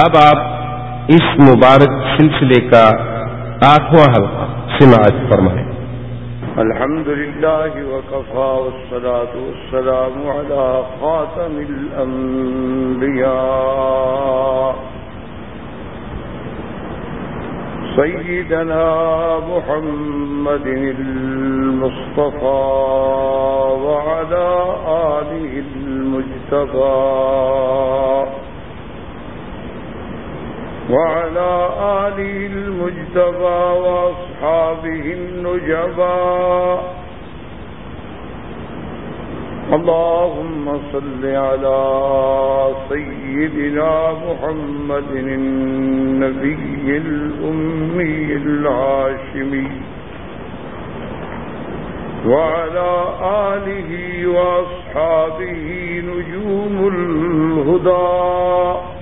اب آپ اس مبارک سلسلے کا آٹھواں حلقہ سماج فرمائیں۔ الحمد لله وكفى والصلاة والسلام على خاتم الأنبياء سيدنا محمد المصطفى وعلى آله المجتبى وعلى آله المجتبى وأصحابه النجبى. اللهم صل على سيدنا محمد النبي الأمي العاشمي. وعلى آله وأصحابه نجوم الهدى.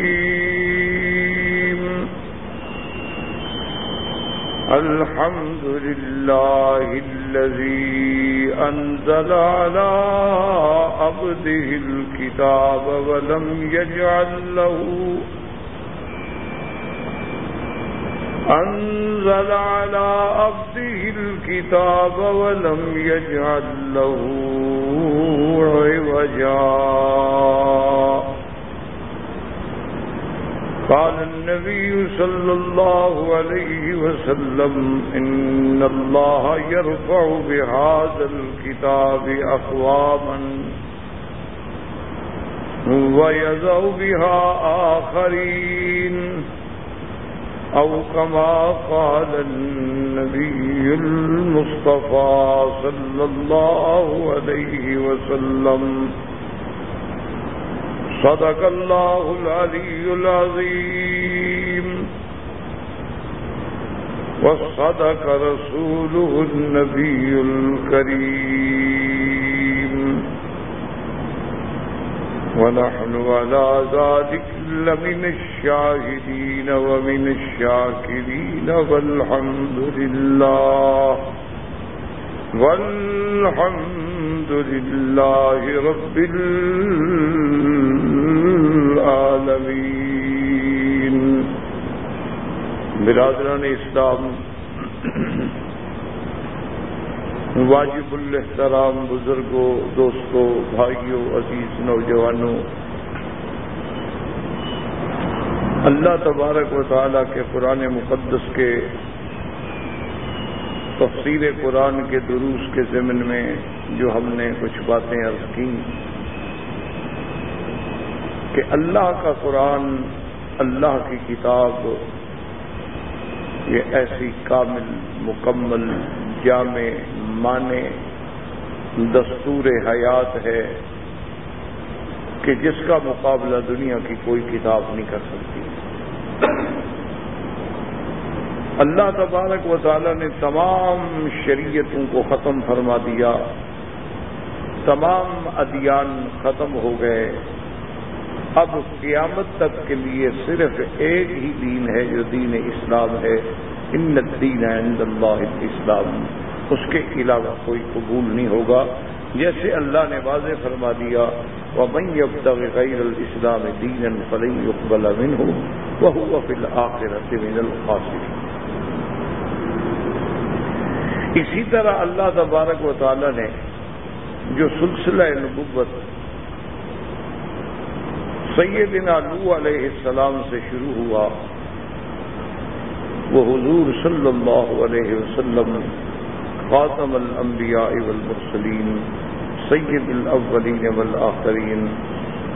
الحمد لله الذي أنزل على عبده الكتاب ولم يجعل له أنزل على عبده الكتاب ولم يجعل له عوجا قال النبي صلى الله عليه وسلم إن الله يرفع بهذا الكتاب أخواما ويذو بها آخرين أو كما قال النبي المصطفى صلى الله عليه وسلم صدق الله العلي العظيم. وصدق رسوله النبي الكريم. ونحن على ذلك لمن الشاهدين ومن الشاكرين والحمد لله. والحمد لله رب العالمين برادران اسلام، واجب الاحترام بزرگوں، دوستوں، بھائیوں، عزیز نوجوانوں، اللہ تبارک و تعالیٰ کے قرآن مقدس کے تفسیر قرآن کے دروس کے ضمن میں جو ہم نے کچھ باتیں عرض کی کہ اللہ کا قرآن، اللہ کی کتاب، یہ ایسی کامل، مکمل، جامع مانے دستور حیات ہے کہ جس کا مقابلہ دنیا کی کوئی کتاب نہیں کر سکتی۔ اللہ تبارک و تعالی نے تمام شریعتوں کو ختم فرما دیا۔ تمام ادیان ختم ہو گئے۔ اب قیامت تک کے لیے صرف ایک ہی دین ہے جو دین اسلام ہے۔ ان دین عند اللہ اسلام اس کے علاوہ کوئی قبول نہیں ہوگا۔ جیسے اللہ نے واضح فرما دیا وہ میں اب تک غیر الاسلام دین فلئی اقبال امن ہو وہ فی الآخرت من الخاصر اسی طرح اللہ تبارک و تعالی نے جو سلسلہ نبوت سیدنا نو علیہ السلام سے شروع ہوا، وہ حضور صلی اللہ علیہ وسلم، خاتم الانبیاء والمرسلین، سید الاولین والآخرین،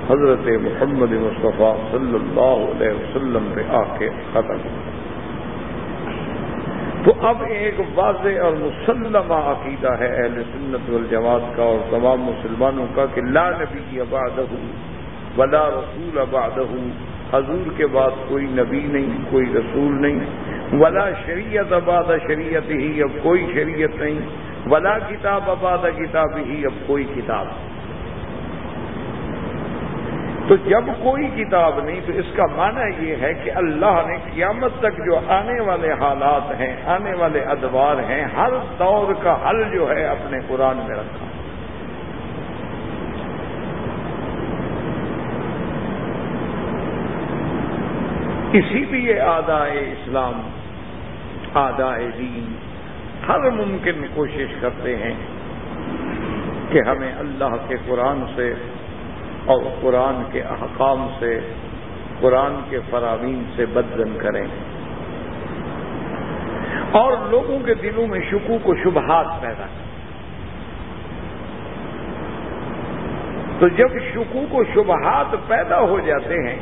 حضرت محمد مصطفیٰ صلی اللہ علیہ وسلم پہ آ کے ختم تو اب ایک واضح اور مسلمہ عقیدہ ہے اہل سنت والجماعت کا اور تمام مسلمانوں کا کہ لا نبی ابادہ ولا رسول ابادہ حضور کے بعد کوئی نبی نہیں، کوئی رسول نہیں۔ ولا شریعت آباد شریعت ہی اب کوئی شریعت نہیں۔ ولا کتاب آباد کتاب ہی اب کوئی کتاب۔ تو جب کوئی کتاب نہیں تو اس کا معنی یہ ہے کہ اللہ نے قیامت تک جو آنے والے حالات ہیں، آنے والے ادوار ہیں، ہر دور کا حل جو ہے اپنے قرآن میں رکھا۔ اسی لیے آدائے اسلام، آدائے دین ہر ممکن کوشش کرتے ہیں کہ ہمیں اللہ کے قرآن سے اور قرآن کے احکام سے، قرآن کے فرامین سے بدزن کریں۔ اور لوگوں کے دلوں میں شکوک و شبہات پیدا کریں۔ تو جب شکوک و شبہات پیدا ہو جاتے ہیں،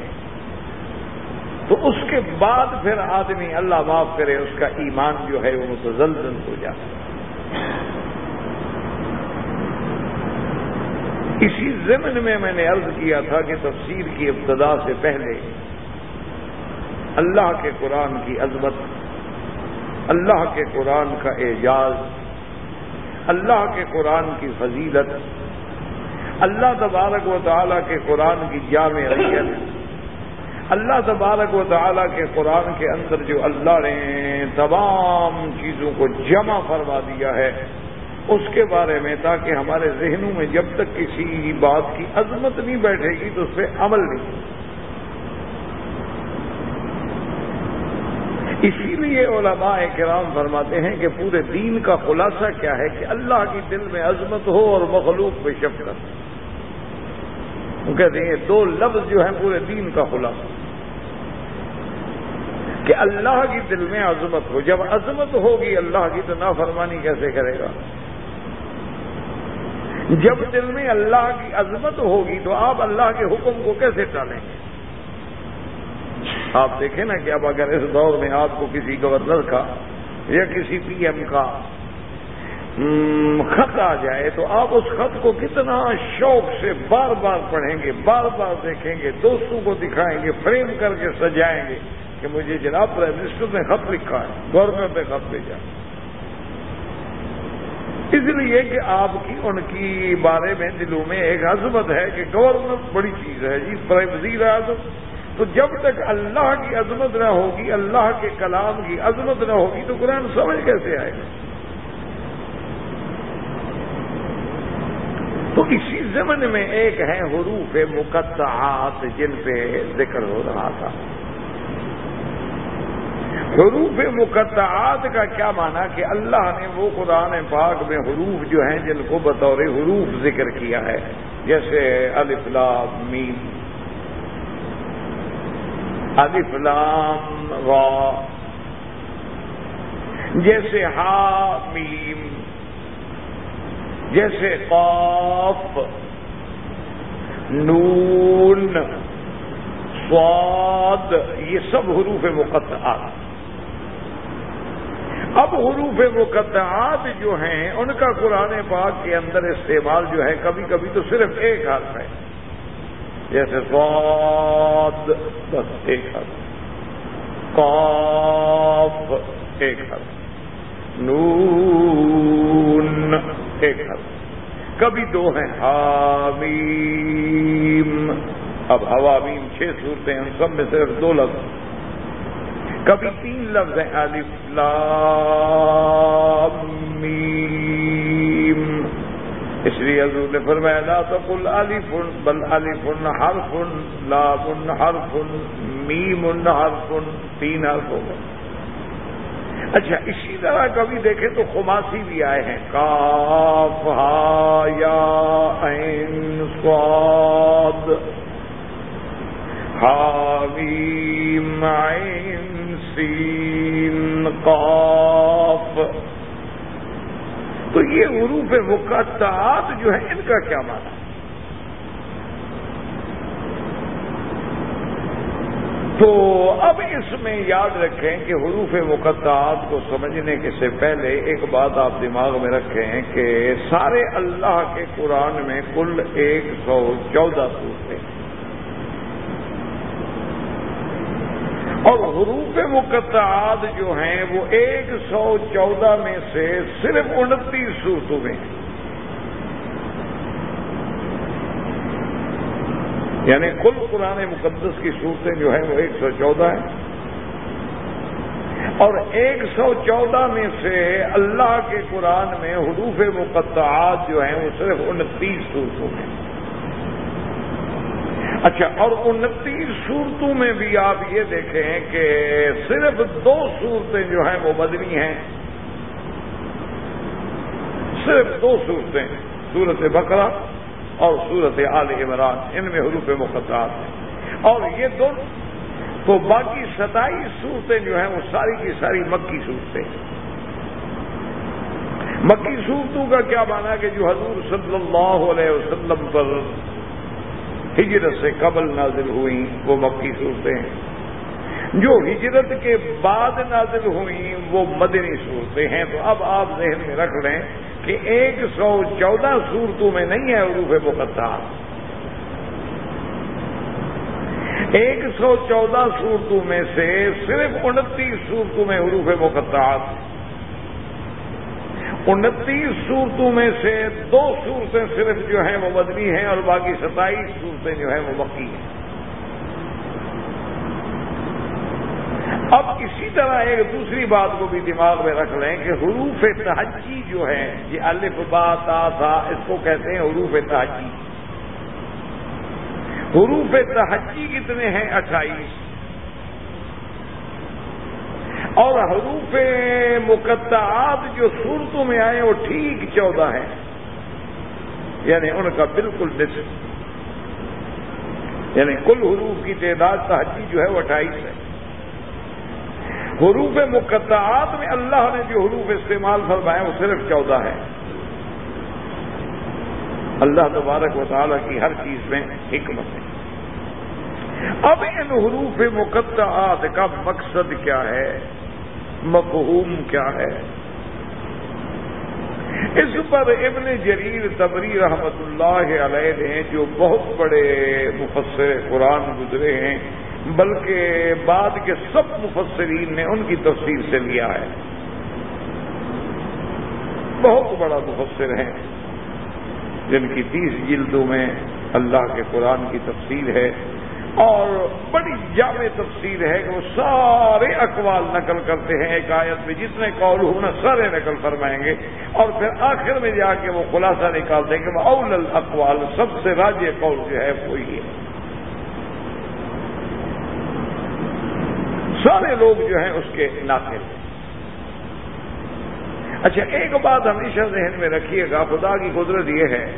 تو اس کے بعد پھر آدمی اللہ معاف کرے، اس کا ایمان جو ہے وہ متزلزل ہو جاتا ہے۔ اسی زمن میں میں نے عرض کیا تھا کہ تفسیر کی ابتدا سے پہلے اللہ کے قرآن کی عظمت، اللہ کے قرآن کا اعجاز، اللہ کے قرآن کی فضیلت، اللہ تبارک و تعالیٰ کے قرآن کی جامع ریت اللہ تبارک و تعالیٰ کے قرآن کے اندر جو اللہ نے تمام چیزوں کو جمع فرما دیا ہے اس کے بارے میں تاکہ ہمارے ذہنوں میں جب تک کسی بات کی عظمت نہیں بیٹھے گی تو اس پہ عمل نہیں اسی لیے علماء کرام فرماتے ہیں کہ پورے دین کا خلاصہ کیا ہے کہ اللہ کی دل میں عظمت ہو اور مخلوق پہ شفقت وہ کہتے ہیں دو لفظ جو ہیں پورے دین کا خلاصہ۔ کہ اللہ کی دل میں عظمت ہو۔ جب عظمت ہوگی اللہ کی تو نافرمانی کیسے کرے گا؟ جب دل میں اللہ کی عظمت ہوگی تو آپ اللہ کے حکم کو کیسے ٹالیں گے؟ آپ دیکھیں نا کہ اب اگر اس دور میں آپ کو کسی گورنر کا یا کسی پی ایم کا خط آ جائے تو آپ اس خط کو کتنا شوق سے بار بار پڑھیں گے، بار بار دیکھیں گے، دوستوں کو دکھائیں گے، فریم کر کے سجائیں گے کہ مجھے جناب پرائم منسٹر نے خط لکھا ہے، گورنر نے خط بھیجا۔ اس لیے کہ آپ کی، ان کی بارے میں دلوں میں ایک عظمت ہے کہ گورنر بڑی چیز ہے جی برائے وزیر اعظم۔ تو جب تک اللہ کی عظمت نہ ہوگی، اللہ کے کلام کی عظمت نہ ہوگی، تو قرآن سمجھ کیسے آئے گا؟ تو اسی زمن میں ایک ہے حروف مقدعات جن پہ ذکر ہو رہا تھا۔ حروف مقدعات کا کیا مانا کہ اللہ نے وہ قرآن پاک میں حروف جو ہیں جن کو بطور حروف ذکر کیا ہے؟ جیسے الفلام میم۔ الفلام را۔ جیسے ہا میم۔ جیسے قاف۔ نون۔ سواد یہ سب حروف مقدعات اب حروف مقدعات جو ہیں، ان کا قرآن پاک کے اندر استعمال جو ہے کبھی کبھی تو صرف ایک حرف ہے۔ جیسے سواد بس ایک حرف۔ قاف، ایک حرف۔ نون، ایک حرف۔ کبھی دو ہیں۔ حامیم۔ اب حوامیم چھ صورتیں ان سب میں صرف دو لفظ۔ کبھی تین لفظ ہیں، الف، لام، میم۔ اس لیے حضور نے فرمایا، لا تقل الف، بل الف، حرف، لام، حرف، میم، حرف، تین حرف ہو گئے۔ اچھا اسی طرح کبھی دیکھیں تو خماسی بھی آئے ہیں۔ کاف، ہا، یا عین سواد۔ حامیم عین سین قاف. تو یہ عروف مقطعات جو ہیں، ان کا کیا مانا تو اب اس میں یاد رکھیں کہ حروف مقطعات کو سمجھنے کے سے پہلے ایک بات آپ دماغ میں رکھیں کہ سارے اللہ کے قرآن میں کل ایک سو چودہ سورتیں اور حروف مقطعات جو ہیں وہ ایک سو چودہ میں سے صرف انتیس صورتوں میں ہیں۔ یعنی کل قرآن مقدس کی صورتیں جو ہیں وہ ایک سو چودہ ہیں۔ اور ایک سو چودہ میں سے اللہ کے قرآن میں حروف مقطعات جو ہیں وہ صرف انتیس صورتوں میں اچھا اور انتیس صورتوں میں بھی آپ یہ دیکھیں کہ صرف دو صورتیں جو ہیں وہ بدنی ہیں۔ صرف دو صورتیں، سورت بکرا اور سورت عال عمران، ان میں حروف مقدرات ہیں۔ اور یہ دونوں تو باقی ستائیس صورتیں جو ہیں وہ ساری کی ساری مکی صورتیں۔ مکی صورتوں کا کیا مانا کہ جو حضور صلی اللہ علیہ وسلم پر ہجرت سے قبل نازل ہوئی وہ مکی صورتیں ہیں۔ جو ہجرت کے بعد نازل ہوئی وہ مدنی صورتیں ہیں۔ تو اب آپ ذہن میں رکھ لیں کہ ایک سو چودہ صورتوں میں نہیں ہے عروف مقدہ ایک سو چودہ صورتوں میں سے صرف انتیس صورتوں میں حروف مقدعات انتیس صورتوں میں سے دو صورتیں صرف جو ہیں وہ مدنی ہیں اور باقی ستائیس صورتیں جو ہیں وہ مکی ہیں۔ اب اسی طرح ایک دوسری بات کو بھی دماغ میں رکھ لیں کہ حروف تحجی جو ہے یہ الف، با، تا تھا اس کو کہتے ہیں حروف تحجی حروف تحجی کتنے ہیں؟ اٹھائیس۔ اور حروف مقدعات جو صورتوں میں آئے وہ ٹھیک چودہ ہیں۔ یعنی ان کا بالکل نصف۔ یعنی کل حروف کی تعداد تحجی جو ہے وہ اٹھائیس ہے۔ حروف مقدعات میں اللہ نے جو حروف استعمال فرمائے وہ صرف چودہ ہے اللہ تبارک و تعالیٰ کی ہر چیز میں حکمت ہے۔ اب ان حروف مقدعات کا مقصد کیا ہے؟ مفہوم کیا ہے؟ اس پر ابن جریر تبری رحمت اللہ علیہ نے جو بہت بڑے مفسر قرآن گزرے ہیں، بلکہ بعد کے سب مفسرین نے ان کی تفسیر سے لیا ہے۔ بہت بڑا مفسر ہیں، جن کی تیس جلدوں میں اللہ کے قرآن کی تفسیر ہے۔ اور بڑی جامع تفصیل ہے کہ وہ سارے اقوال نقل کرتے ہیں ایک آیت میں جتنے قول ہونا سارے نقل فرمائیں گے۔ اور پھر آخر میں جا کے وہ خلاصہ نکالتے ہیں کہ وہ اول الاقوال، سب سے راج قول جو ہے وہی ہے۔ سارے لوگ جو ہیں اس کے ناطے ہیں اچھا ایک بات ہمیشہ ذہن میں رکھیے گا، خدا کی قدرت یہ ہے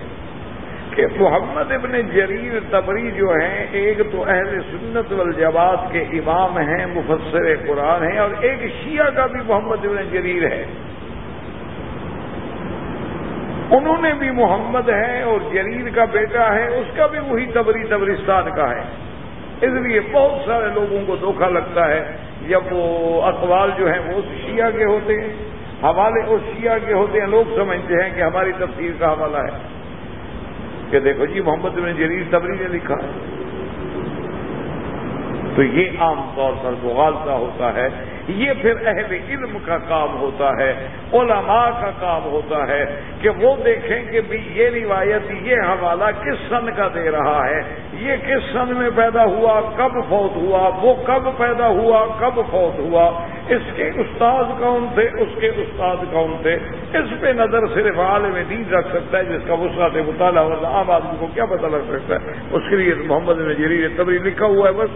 کہ محمد ابن جریر تبری جو ہیں، ایک تو اہل سنت والجواد کے امام ہیں، مفسر قرآن ہیں، اور ایک شیعہ کا بھی محمد ابن جریر ہے۔ انہوں نے بھی محمد ہے اور جریر کا بیٹا ہے، اس کا بھی وہی تبری تبرستان کا ہے۔ اس لیے بہت سارے لوگوں کو دھوکہ لگتا ہے، جب وہ اقوال جو ہیں وہ شیعہ کے ہوتے ہیں۔ حوالے اس شیعہ کے ہوتے ہیں، لوگ سمجھتے ہیں کہ ہماری تفسیر کا حوالہ ہے۔ کہ دیکھو جی محمد بن جریر تبری نے لکھا۔ ہے تو یہ عام طور پر مغالطہ ہوتا ہے، یہ پھر اہل علم کا کام ہوتا ہے، علماء کا کام ہوتا ہے کہ وہ دیکھیں کہ بھی یہ روایت یہ حوالہ کس سن کا دے رہا ہے، یہ کس سن میں پیدا ہوا، کب فوت ہوا، وہ کب پیدا ہوا، کب فوت ہوا۔ اس کے استاد کون تھے؟ اس کے استاد کون تھے؟ اس پہ نظر صرف عالم دین رکھ سکتا ہے، جس کا وسعت مطالعہ عام آدمی کو کیا پتہ لگ سکتا ہے؟ اس کے لیے محمد نجری تبری لکھا ہوا ہے بس۔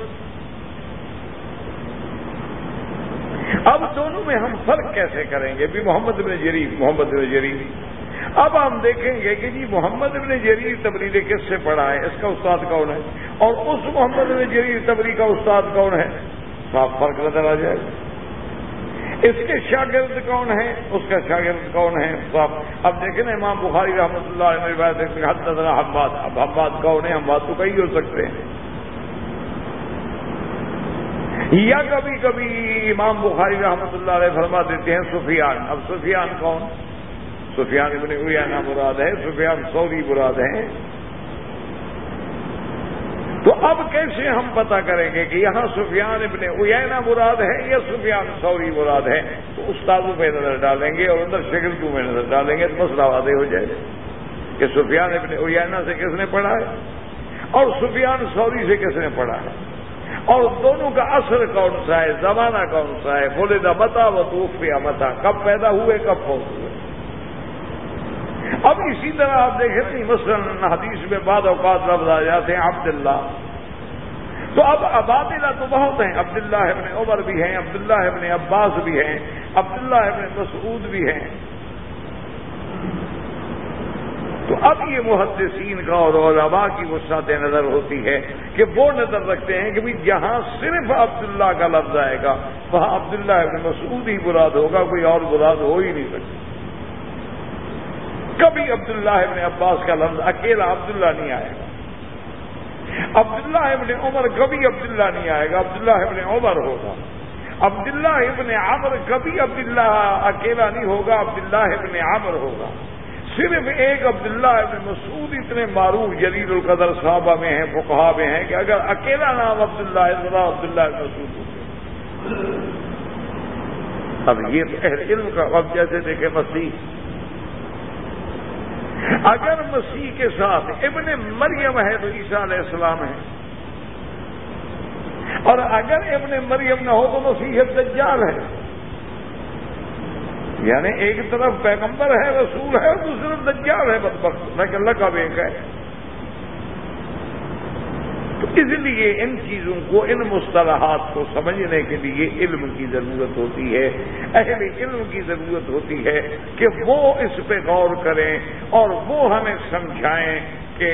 اب دونوں میں ہم فرق کیسے کریں گے؟ بھی محمد ابن جریر، محمد ابن جریر۔ اب ہم دیکھیں گے کہ جی محمد ابن جریر تبری نے کس سے پڑھا ہے؟ اس کا استاد کون ہے؟ اور اس محمد ابن جریر تبری کا استاد کون ہے؟ صاف فرق نظر آ جائے۔ گا اس کے شاگرد کون ہیں؟ اس کا شاگرد کون ہے صاف اب دیکھیں نا امام بخاری رحمۃ اللہ علیہ حد نظر حماد، اب حماد کون ہے ہم بات تو کئی ہو سکتے ہیں۔ یا کبھی کبھی امام بخاری رحمۃ اللہ علیہ فرما دیتے ہیں سفیان۔ اب سفیان کون؟ سفیان ابن مراد ہے، سفیان سوری مراد ہے۔ تو اب کیسے ہم پتا کریں گے کہ یہاں سفیان ابن اینا مراد ہے یا سفیان سوری مراد ہے؟ تو استادوں پہ نظر ڈالیں گے اور اندر شکلوں میں نظر ڈالیں گے تو مسئلہ واضح ہو جائے گا کہ سفیان ابن اینا سے کس نے پڑھا ہے اور سفیان سوری سے کس نے پڑھا ہے؟ اور دونوں کا اثر کون سا ہے؟ زمانہ کون سا ہے؟ بولے دا متا و توفیا متا کب پیدا ہوئے، کب فوت ہوئے؟ اب اسی طرح آپ دیکھیں نہیں مثلاً حدیث میں بعد اوقات لفظ آ جاتے ہیں عبداللہ۔ تو اب عبادلہ تو بہت ہیں، عبداللہ ابن عمر بھی ہیں، عبداللہ ابن عباس بھی ہیں، عبداللہ ابن مسعود بھی ہیں۔ تو اب یہ محدثین کا اور علماء کی وسعت نظر ہوتی ہے کہ وہ نظر رکھتے ہیں کہ جہاں صرف عبداللہ کا لفظ آئے گا، وہاں عبداللہ ابن مسعود ہی براد ہوگا، کوئی اور براد ہو ہی نہیں سکتا۔ کبھی عبداللہ ابن عباس کا لفظ اکیلا عبداللہ نہیں آئے گا۔ عبداللہ ابن عمر کبھی عبداللہ نہیں آئے گا، عبداللہ ابن عمر ہوگا۔ عبداللہ ابن عمر کبھی عبداللہ اکیلا نہیں ہوگا، عبداللہ ابن عمر ہوگا۔ صرف ایک عبداللہ ابن مسعود اتنے معروف جلیل القدر صحابہ میں ہیں فقہا میں ہیں کہ اگر اکیلا نام عبداللہ ذرا عبداللہ ابن مسعود ہوتے اب یہ اہل علم کا، اب جیسے دیکھیں مسیح۔ اگر مسیح کے ساتھ ابن مریم ہے تو عیسیٰ علیہ السلام ہے۔ اور اگر ابن مریم نہ ہو تو مسیح دجال ہے۔ یعنی ایک طرف پیغمبر ہے، رسول ہے اور دوسری طرف دجال ہے۔ بدبخت میں کہ اللہ کا بیک ہے۔ تو اس لیے ان چیزوں کو، ان مصطلحات کو سمجھنے کے لیے علم کی ضرورت ہوتی ہے۔ اہل علم کی ضرورت ہوتی ہے کہ وہ اس پہ غور کریں اور وہ ہمیں سمجھائیں کہ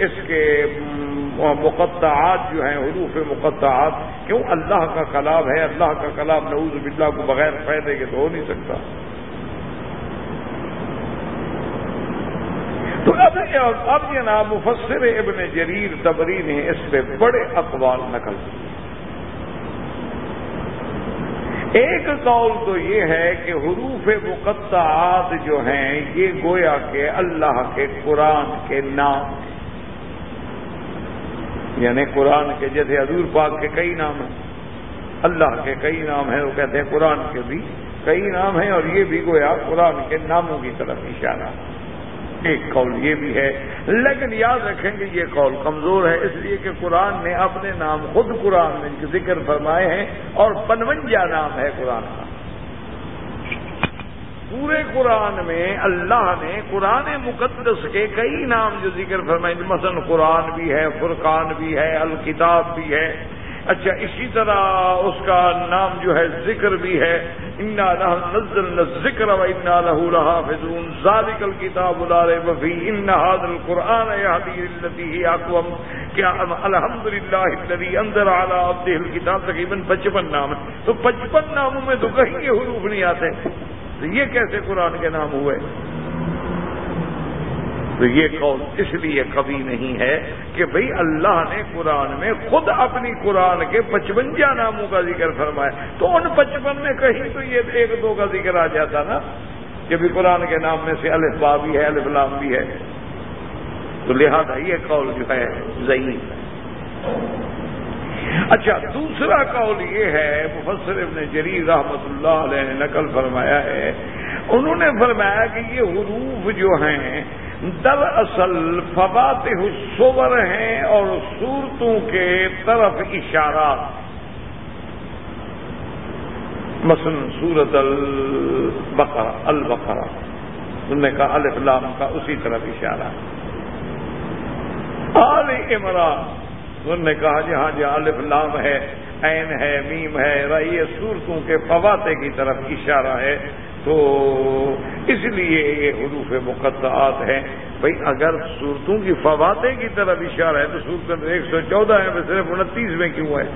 اس کے مقطعات جو ہیں، حروف مقطعات، کیوں؟ اللہ کا کلام ہے، اللہ کا کلام نعوذ باللہ کو بغیر فائدے کے تو ہو نہیں سکتا۔ تو اب اب یہ نام مفسر ابن جریر تبری نے اس پہ بڑے اقوال نقل کیے۔ ایک قول تو یہ ہے کہ حروف مقطعات جو ہیں، یہ گویا کے اللہ کے قرآن کے نام یعنی قرآن کے جیسے حضور پاک کے کئی نام ہیں۔ اللہ کے کئی نام ہیں، وہ کہتے ہیں قرآن کے بھی کئی نام ہیں اور یہ بھی گویا قرآن کے ناموں کی طرف اشارہ ایک قول یہ بھی ہے، لیکن یاد رکھیں گے یہ قول کمزور ہے، اس لیے کہ قرآن نے اپنے نام خود قرآن میں ذکر فرمائے ہیں اور پنونجا نام ہے قرآن کا۔ پورے قرآن میں اللہ نے قرآن مقدس کے کئی نام جو ذکر فرمائے، مثلا قرآن بھی ہے، فرقان بھی ہے، الکتاب بھی ہے۔ اچھا اسی طرح اس کا نام جو ہے ذکر بھی ہے، انا نزل ذکر و انا لہو رہا فضون ذالک الکتاب الارے وفی ان حاضر القرآن التی کیا الحمد للہ اندر اعلیٰ عبد الکتاب تقریباً پچپن نام ہے تو پچپن ناموں میں تو کہیں یہ حروف نہیں آتے۔ تو یہ کیسے قرآن کے نام ہوئے؟ تو یہ قول اس لیے کبھی نہیں ہے کہ بھئی اللہ نے قرآن میں خود اپنی قرآن کے پچپنجا ناموں کا ذکر فرمایا تو ان پچپن میں کہیں تو یہ ایک دو کا ذکر آ جاتا نا کہ بھی قرآن کے نام میں سے الف با بھی ہے، الف لام بھی ہے۔ تو لہذا یہ قول جو ہے ضعیف ہے۔ اچھا دوسرا قول یہ ہے، مفسر ابن جریر رحمت اللہ علیہ نے نقل فرمایا ہے۔ انہوں نے فرمایا کہ یہ حروف جو ہیں دراصل فوات الصور ہیں اور صورتوں کے طرف اشارات۔ مثلا سورت البقرہ البقرہ۔ انہوں نے کہا الفلام کا اسی طرف اشارہ۔ آل عمران، انہوں نے کہا جہاں جہاں الف لام ہے، عین ہے، میم ہے رئی صورتوں کے فواتے کی طرف اشارہ ہے۔ تو اس لیے یہ حروف مقدعات ہیں۔ بھائی اگر صورتوں کی فواتیں کی طرف اشارہ ہے تو صورت ایک سو چودہ ہے صرف انتیس میں کیوں ہے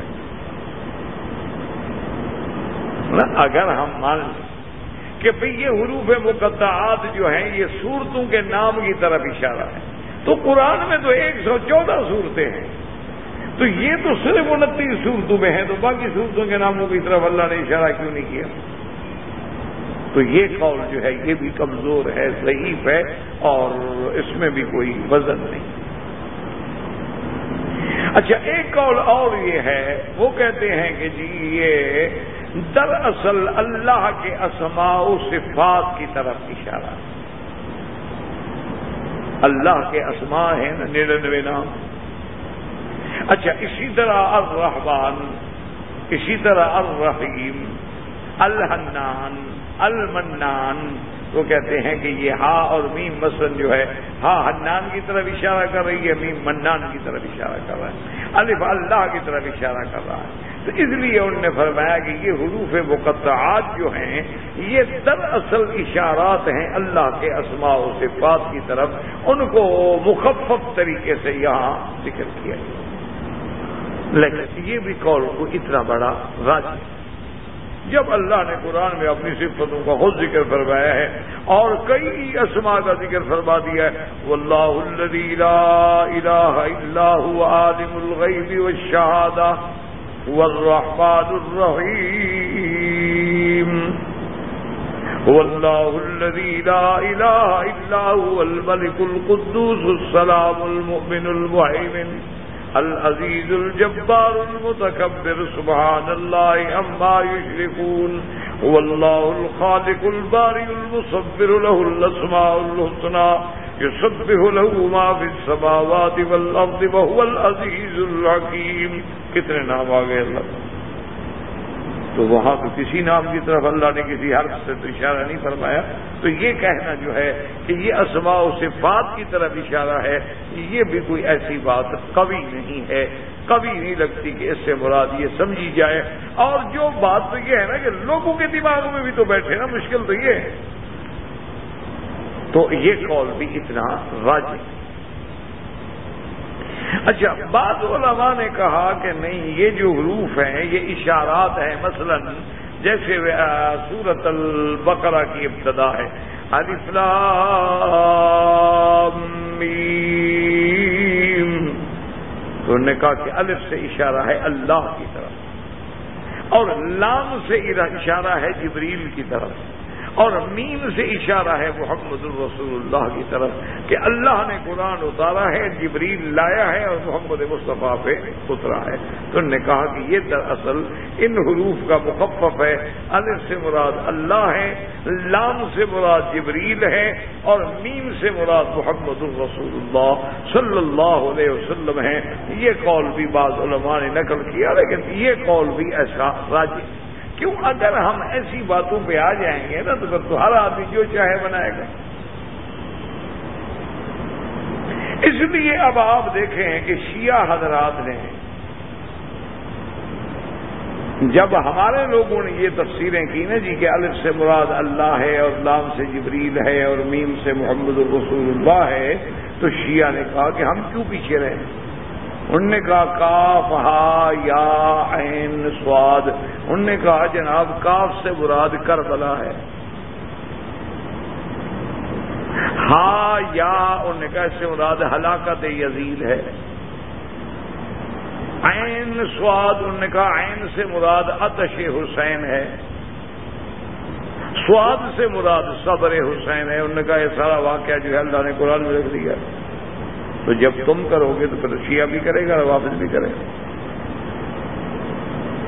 اگر ہم مان لیں کہ بھئی یہ حروف مقدعات جو ہیں، یہ صورتوں کے نام کی طرف اشارہ ہے، تو قرآن میں تو ایک سو چودہ صورتیں ہیں۔ تو یہ تو صرف انتیس صورتوں میں ہیں، تو باقی صورتوں کے ناموں کی طرف اللہ نے اشارہ کیوں نہیں کیا؟ تو یہ قول جو ہے یہ بھی کمزور ہے، ضعیف ہے اور اس میں بھی کوئی وزن نہیں۔ اچھا ایک قول اور یہ ہے، وہ کہتے ہیں کہ جی یہ دراصل اللہ کے اسماء و صفات کی طرف اشارہ اللہ کے اسماء ہیں نا نرنوے نام۔ اچھا اسی طرح الرحمن، اسی طرح الرحیم، الحنان المنان۔ وہ کہتے ہیں کہ یہ ہا اور میم مثلاً جو ہے، ہا حنان کی طرف اشارہ کر رہی ہے، میم منان کی طرف اشارہ کر رہا ہے، الف اللہ کی طرف اشارہ کر رہا ہے۔ تو اس لیے انہوں نے فرمایا کہ یہ حروف مقطعات جو ہیں، یہ دراصل اشارات ہیں اللہ کے اسماء و صفات کی طرف، ان کو مخفف طریقے سے یہاں ذکر کیا گیا۔ لیکن یہ بھی قول کو اتنا بڑا راج جب اللہ نے قرآن میں اپنی صفتوں کا خود ذکر فرمایا ہے اور کئی اسما کا ذکر فرما دیا ہے، واللہ الذی لا الہ الا هو عالم الغیب والشہادہ، والرحمن الرحیم۔ والله الذي لا إله إلا هو الملك القدوس السلام المؤمن المهيمن العزيز الجبار المتكبر، سبحان الله عما يشركون، هو الله الخالق الباري المصبر، له الأسماء الحسنى، يسبح له ما في السماوات والأرض، وهو العزيز الحكيم. کتنے نام آگئے اللہ تو وہاں تو کسی نام کی طرف اللہ نے کسی حرف سے تو اشارہ نہیں فرمایا۔ تو یہ کہنا جو ہے کہ یہ اسماء و صفات کی طرف اشارہ ہے یہ بھی کوئی ایسی بات کبھی نہیں ہے۔ کبھی نہیں لگتی کہ اس سے مراد یہ سمجھی جائے۔ اور جو بات تو یہ ہے نا کہ لوگوں کے دماغ میں بھی تو بیٹھے نا، مشکل تو یہ ہے۔ تو یہ کال بھی اتنا راج اچھا بعض علماء نے کہا کہ نہیں، یہ جو حروف ہیں، یہ اشارات ہیں، مثلا جیسے سورت البقرہ کی ابتدا ہے۔ تو انہوں نے کہا کہ الف سے اشارہ ہے اللہ کی طرف۔ اور لام سے اشارہ ہے جبریل کی طرف۔ اور مین سے اشارہ ہے محمد الرسول اللہ کی طرف کہ اللہ نے قرآن اتارا ہے، جبریل لایا ہے اور محمد مصطفیٰ پہ اترا ہے۔ تو انہوں نے کہا کہ یہ دراصل ان حروف کا مخفف ہے۔ الف سے مراد اللہ ہے، لام سے مراد جبریل ہے اور مین سے مراد محمد الرسول اللہ صلی اللہ علیہ وسلم ہے۔ یہ قول بھی بعض علماء نے نقل کیا، لیکن یہ قول بھی ایسا راجی کیوں اگر ہم ایسی باتوں پہ آ جائیں گے نا تو پھر تو ہر آدمی جو چاہے بنائے گا۔ اس لیے اب آپ دیکھیں کہ شیعہ حضرات نے جب ہمارے لوگوں نے یہ تفسیریں کی نا جی کہ الف سے مراد اللہ ہے اور لام سے جبریل ہے اور میم سے محمد الرسول اللہ ہے، تو شیعہ نے کہا کہ ہم کیوں پیچھے رہے؟ انہوں نے کہا، کاف ہا یا عین سواد. انہوں نے کہا، جناب، کاف سے مراد کربلا ہے. ہا یا، انہوں نے کہا، اس سے مراد ہلاکت یزید ہے. عین سواد، انہوں نے کہا، عین سے مراد اتش حسین ہے. سواد سے مراد صبر حسین ہے۔ انہوں نے کہا، یہ سارا واقعہ جو ہے اللہ نے قرآن میں رکھ دیا تو جب تم کرو گے تو پھر شیعہ بھی کرے گا واپس بھی کرے گا۔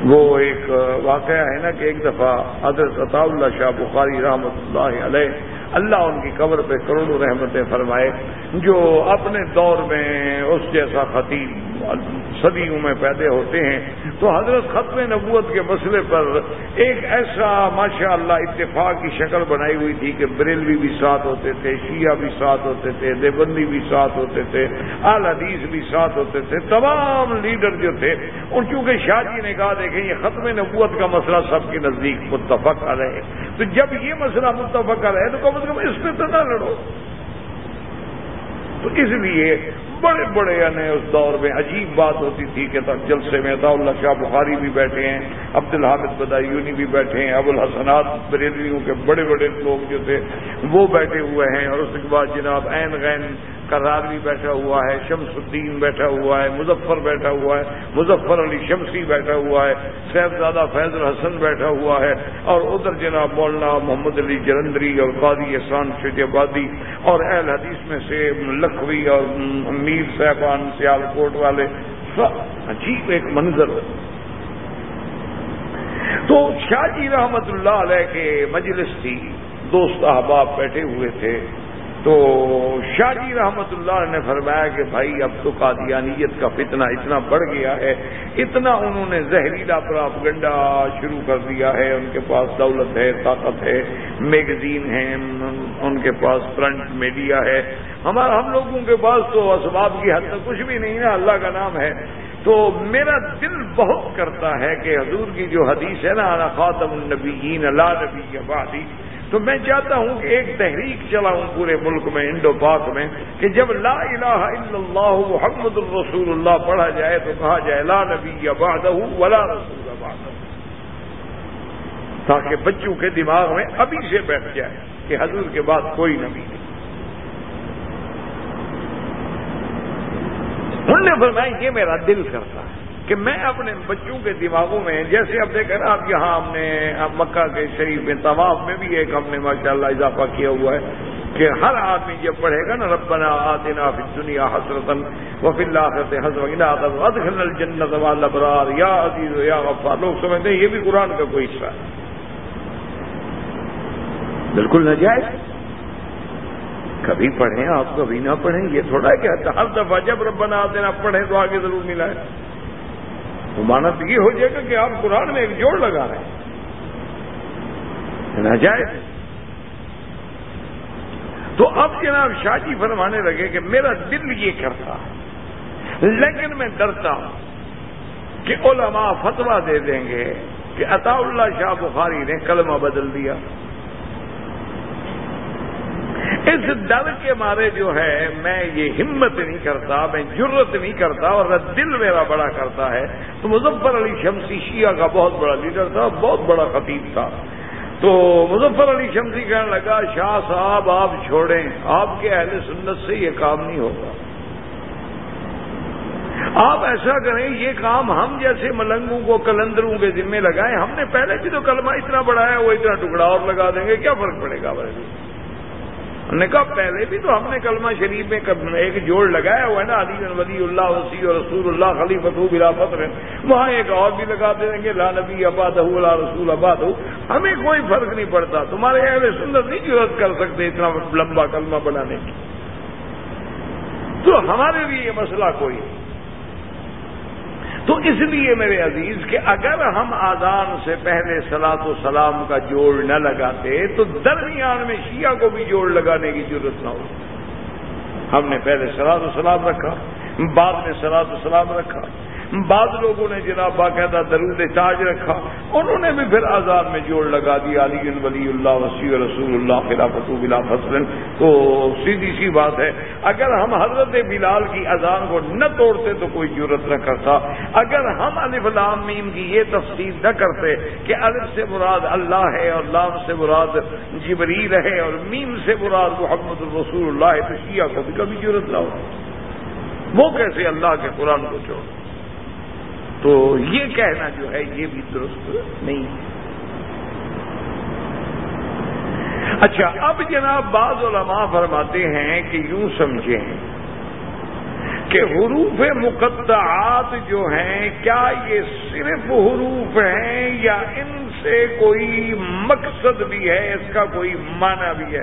وہ ایک واقعہ ہے نا کہ ایک دفعہ حضرت عطا اللہ شاہ بخاری رحمۃ اللہ علیہ اللہ ان کی قبر پہ کروڑوں رحمتیں فرمائے، جو اپنے دور میں اس جیسا خطیب صدیوں میں پیدا ہوتے ہیں۔ تو حضرت ختم نبوت کے مسئلے پر ایک ایسا ماشاء اللہ اتفاق کی شکل بنائی ہوئی تھی کہ بریلوی بھی ساتھ ہوتے تھے، شیعہ بھی ساتھ ہوتے تھے، دیوبندی بھی ساتھ ہوتے تھے آل حدیث بھی ساتھ ہوتے تھے۔ تمام لیڈر جو تھے، اور چونکہ شاہ جی نے کہا، دیکھیں، یہ ختم نبوت کا مسئلہ سب کے نزدیک متفق آ رہے تو جب یہ مسئلہ متفق آ رہے تو کم از کم اس پہ تو نہ لڑو۔ تو اس لیے بڑے بڑے یعنی اس دور میں عجیب بات ہوتی تھی کہ جلسے میں اللہ شاہ بخاری بھی بیٹھے ہیں عبد الحامد بدایونی بھی بیٹھے ہیں ابو الحسنات بریلویوں کے بڑے بڑے لوگ جو تھے وہ بیٹھے ہوئے ہیں۔ اور اس کے بعد جناب عین غین کرار بیٹھا ہوا ہے، شمس الدین بیٹھا ہوا ہے، مظفر بیٹھا ہوا ہے، مظفر علی شمسی بیٹھا ہوا ہے صاحبزادہ فیض الحسن بیٹھا ہوا ہے، اور ادھر جناب مولانا محمد علی جلندری اور قادی احسان شیخ آبادی اور اہل حدیث میں سے لکھوی اور میر صاحبان سیال کوٹ والے عجیب ایک منظر تو شاہ جی رحمت اللہ علیہ کے مجلس تھی، دوست احباب بیٹھے ہوئے تھے۔ تو شاہ جی رحمت اللہ نے فرمایا کہ بھائی اب تو قادیانیت کا فتنہ اتنا بڑھ گیا ہے، اتنا انہوں نے زہریلا پراپ گنڈا شروع کر دیا ہے، ان کے پاس دولت ہے، طاقت ہے، میگزین ہے ان کے پاس پرنٹ میڈیا ہے۔ ہمارا ہم لوگوں کے پاس تو اسباب کی حد تک کچھ بھی نہیں ہے، اللہ کا نام ہے۔ تو میرا دل بہت کرتا ہے کہ حضور کی جو حدیث ہے نا خاتم النبیین اللہ نبی آبادی تو میں چاہتا ہوں کہ ایک تحریک چلاؤں پورے ملک میں، انڈو پاک میں، کہ جب لا الہ الا اللہ محمد الرسول اللہ پڑھا جائے تو کہا جائے، لا نبی بعدہ ولا رسول بعدہ۔ تاکہ بچوں کے دماغ میں ابھی سے بیٹھ جائے کہ حضور کے بعد کوئی نبی نہیں۔ انہوں نے فرمایا، یہ میرا دل کرتا۔ ہے کہ میں اپنے بچوں کے دماغوں میں، جیسے اب دیکھیں نا آپ یہاں ہم نے مکہ کے شریف میں، طواف میں بھی ایک ہم نے ماشاءاللہ اضافہ کیا ہوا ہے کہ ہر آدمی جب پڑھے گا نا، ربنا آتنا فی الدنیا حسرتن وفی الاخرت حسرت ادخل الجنت والابرار یا عزیز یا غفار۔ لوگ سمجھتے ہیں یہ بھی قرآن کا کوئی حصہ ہے۔ بالکل ناجائز۔ کبھی پڑھیں، آپ کبھی نہ پڑھیں، یہ تھوڑا کہ ہر دفعہ جب ربنا آتنا پڑھیں تو آگے ضرور ملا ہے مانا تو یہ ہو جائے گا کہ آپ قرآن میں ایک جوڑ لگا رہے ہیں۔ ناجائز تو اب جناب شاہ جی فرمانے لگے کہ میرا دل یہ کرتا ہے، لیکن میں ڈرتا ہوں کہ علماء فتوا دے دیں گے کہ عطا اللہ شاہ بخاری نے کلمہ بدل دیا۔ اس ڈر کے مارے جو ہے، میں یہ ہمت نہیں کرتا، میں جرت نہیں کرتا اور دل میرا بڑا کرتا ہے۔ تو مظفر علی شمسی شیعہ کا بہت بڑا لیڈر تھا، بہت بڑا خطیب تھا۔ تو مظفر علی شمسی کہنے لگا، شاہ صاحب، آپ چھوڑیں، آپ کے اہل سنت سے یہ کام نہیں ہوگا۔ آپ ایسا کریں، یہ کام ہم جیسے ملنگوں کو کلندروں کے ذمے لگائیں، ہم نے پہلے بھی تو کلمہ اتنا بڑھایا، وہ اتنا ٹکڑا اور لگا دیں گے، کیا فرق پڑے گا بھائی؟ انہوں نے کہا پہلے بھی تو ہم نے کلمہ شریف میں ایک جوڑ لگایا ہوا ہے نا، علی ولی اللہ وسیع اور رسول اللہ خلیفت بلافت میں وہاں ایک اور بھی لگا دیں گے، لا نبی آباد لا رسول آباد ہو ہمیں کوئی فرق نہیں پڑتا، تمہارے اہل سندر نہیں ضرورت کر سکتے اتنا لمبا کلمہ بنانے کی۔ تو ہمارے لیے یہ مسئلہ کوئی نہیں تو اس لیے میرے عزیز کہ اگر ہم آزان سے پہلے سلاد و سلام کا جوڑ نہ لگاتے، تو درمیان میں شیعہ کو بھی جوڑ لگانے کی ضرورت نہ ہو ہم نے پہلے سلاد و سلام رکھا، بعد میں سلاد و سلام رکھا۔ بعض لوگوں نے جناب باقاعدہ درود تاج رکھا، انہوں نے بھی پھر آزاد میں جوڑ لگا دیا علی ولی اللہ وسیع رسول اللہ، خلافت بلا فصل۔ تو سیدھی سی بات ہے، اگر ہم حضرت بلال کی اذان کو نہ توڑتے تو کوئی ضرورت نہ کرتا۔ اگر ہم الف لام میم کی یہ تفصیل نہ کرتے کہ الف سے مراد اللہ ہے اور لام سے مراد جبریل ہے اور میم سے مراد محمد الرسول اللہ ہے تو شیعہ کو بھی کبھی ضرورت نہ ہو۔ وہ کیسے اللہ کے قرآن کو چھوڑ تو یہ کہنا جو ہے یہ بھی درست نہیں ہے۔ اچھا اب جناب بعض علماء فرماتے ہیں کہ یوں سمجھیں کہ حروف مقدعات جو ہیں، کیا یہ صرف حروف ہیں یا ان سے کوئی مقصد بھی ہے، اس کا کوئی معنی بھی ہے؟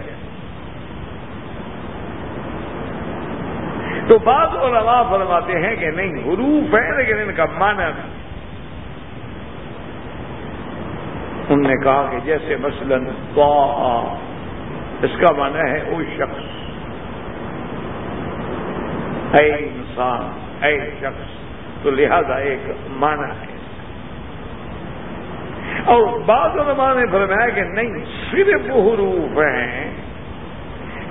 تو بعض علماء فرماتے ہیں کہ نہیں، حروف ہے لیکن ان کا معنی بھی انہوں نے کہا کہ جیسے مثلا تو اس کا معنی ہے وہ شخص۔ اے انسان، اے شخص، تو لہذا ایک معنی ہے۔ اور بعض علماء نے فرمایا کہ نہیں، صرف حروف ہیں۔